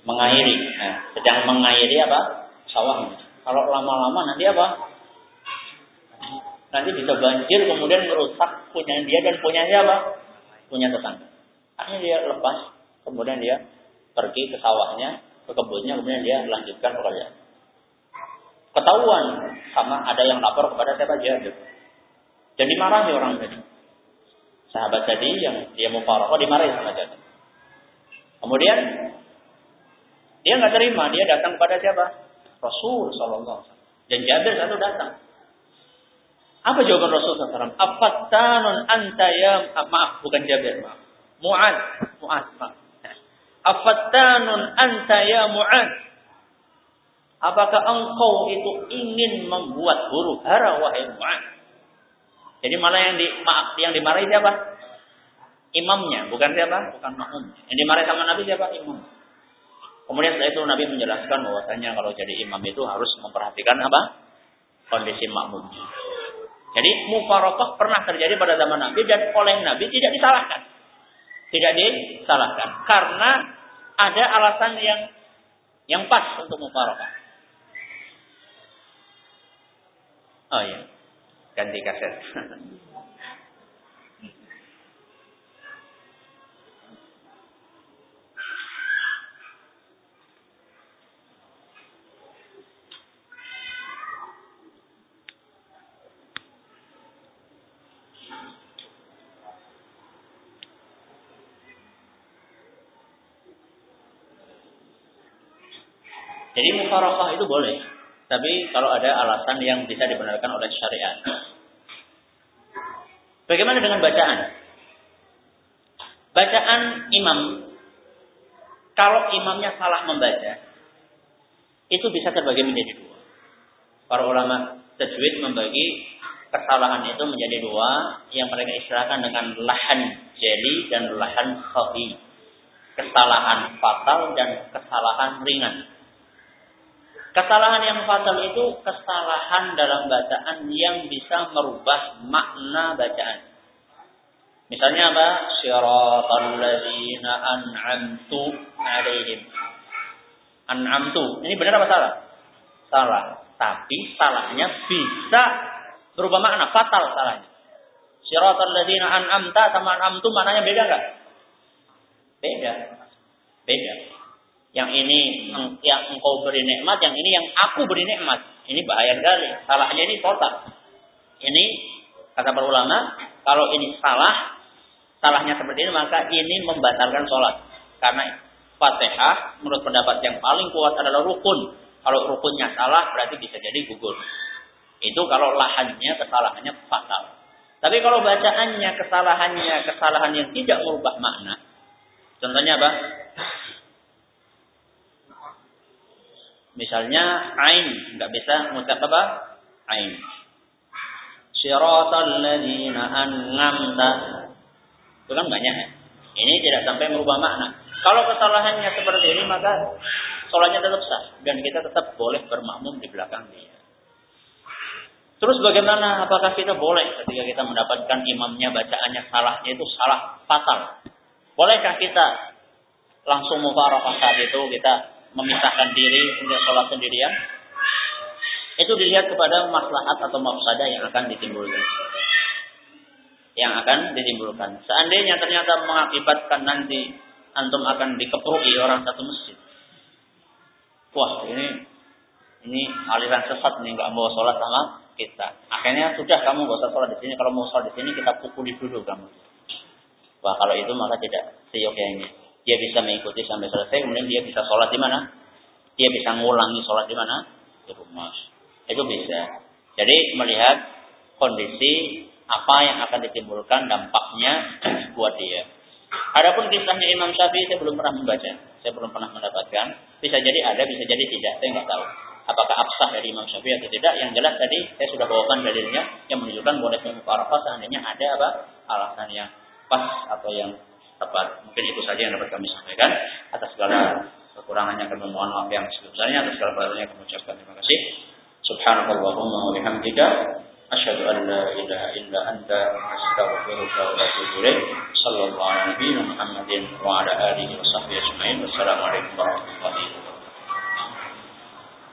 mengairi. Nah, sedang mengairi apa? Sawah. Kalau lama-lama nanti apa? Nanti bisa banjir kemudian merusak punya dia dan punya siapa? Punya tetangga. Akhirnya dia lepas, kemudian dia pergi ke sawahnya, ke kebunnya, kemudian dia lanjutkan pekerjaan. Ketahuan sama ada yang lapor kepada siapa Jabir. Dan dimarahi orang tadi. Sahabat tadi yang dia mau paroh, dimarahi sama Jabir. Kemudian dia nggak terima, dia datang kepada siapa? Rasul Sallallahu. Dan Jabir satu datang. Apa jawaban Rasul SAW? Afattanun anta ya maaf bukan Jabir maaf. Mu'ad, Mu'ad maaf. Afattanun anta ya Mu'ad. Apakah engkau itu ingin membuat huru hara wahai Mu'ad? Jadi mana yang di maaf yang dimarahi siapa? Imamnya, bukan siapa? Bukan makmum. Yang dimarahi sama Nabi siapa? Imam. Kemudian setelah itu Nabi menjelaskan bahwasanya kalau jadi imam itu harus memperhatikan apa? Kondisi makmumnya. Jadi mufarakah pernah terjadi pada zaman Nabi dan oleh Nabi tidak disalahkan. Tidak disalahkan karena ada alasan yang yang pas untuk mufarakah. Oh iya, ganti kaset. Mufarakah itu boleh, tapi kalau ada alasan yang bisa dibenarkan oleh syariat. Bagaimana dengan bacaan? Bacaan imam, kalau imamnya salah membaca, itu bisa terbagi menjadi dua. Para ulama tajwid membagi kesalahan itu menjadi dua, yang mereka istilahkan dengan lahan jeli dan lahan khafi. Kesalahan fatal dan kesalahan ringan. Kesalahan yang fatal itu kesalahan dalam bacaan yang bisa merubah makna bacaan. Misalnya apa? Syiratal ladzina an'amtu alaihim. An'amtu. Ini benar apa salah? Salah. Tapi salahnya bisa berubah makna. Fatal salahnya. Syiratal ladzina an'amta sama an'amtu maknanya beda enggak? Beda. Beda. Yang ini yang engkau beri nikmat, yang ini yang aku beri nikmat. Ini bahaya sekali. Salahnya ini total. Ini kata para ulama, kalau ini salah, salahnya seperti ini maka ini membatalkan sholat. Karena Fatihah menurut pendapat yang paling kuat adalah rukun. Kalau rukunnya salah berarti bisa jadi gugur. Itu kalau lahannya kesalahannya fatal. Tapi kalau bacaannya kesalahannya kesalahan yang tidak merubah makna. Contohnya apa? Misalnya ain nggak bisa mengucap apa? Ain. Siratal ladzina an'amta. Itu kan banyak ya. Ini tidak sampai merubah makna. Kalau kesalahannya seperti ini maka sholatnya tetap sah dan kita tetap boleh bermakmum di belakang dia. Terus bagaimana? Apakah kita boleh ketika kita mendapatkan imamnya bacaannya salahnya itu salah fatal? Bolehkah kita langsung mufarakah saat itu kita memisahkan diri untuk sholat sendirian? Itu dilihat kepada maslahat atau mafsadah yang akan ditimbulkan. Yang akan ditimbulkan. Seandainya ternyata mengakibatkan nanti antum akan dikeprui orang satu masjid. Wah, ini ini aliran sesat nih nggak mau sholat sama kita. Akhirnya sudah kamu gak usah sholat di sini. Kalau mau sholat di sini kita pukuli dulu kamu. Wah kalau itu maka tidak seyogyanya. Dia bisa mengikuti sampai selesai. Kemudian dia bisa sholat di mana? Dia bisa ngulangi sholat di mana? Di rumah. Itu bisa. Jadi melihat kondisi apa yang akan ditimbulkan dampaknya buat dia. Adapun kisahnya Imam Syafi'i saya belum pernah membaca, saya belum pernah mendapatkan. Bisa jadi ada, bisa jadi tidak, saya nggak tahu apakah absah dari Imam Syafi'i atau tidak. Yang jelas tadi saya sudah bawakan dalilnya yang menunjukkan bolehnya mufaraqah seandainya ada apa alasan yang pas atau yang tepat. Mungkin itu saja yang dapat kami sampaikan. Atas segala kekurangannya kami mohon maaf yang sebesarnya. Atas segala perbuatannya kami ucapkan terima kasih. Subhanallahumma wa bihamdika asyhadu an la ilaha illa anta astaghfiruka wa atubu ilaik. Sallallahu alaihi wa Muhammadin wa ala alihi wa sahbihi ajma'in. Wassalamualaikum warahmatullahi wabarakatuh.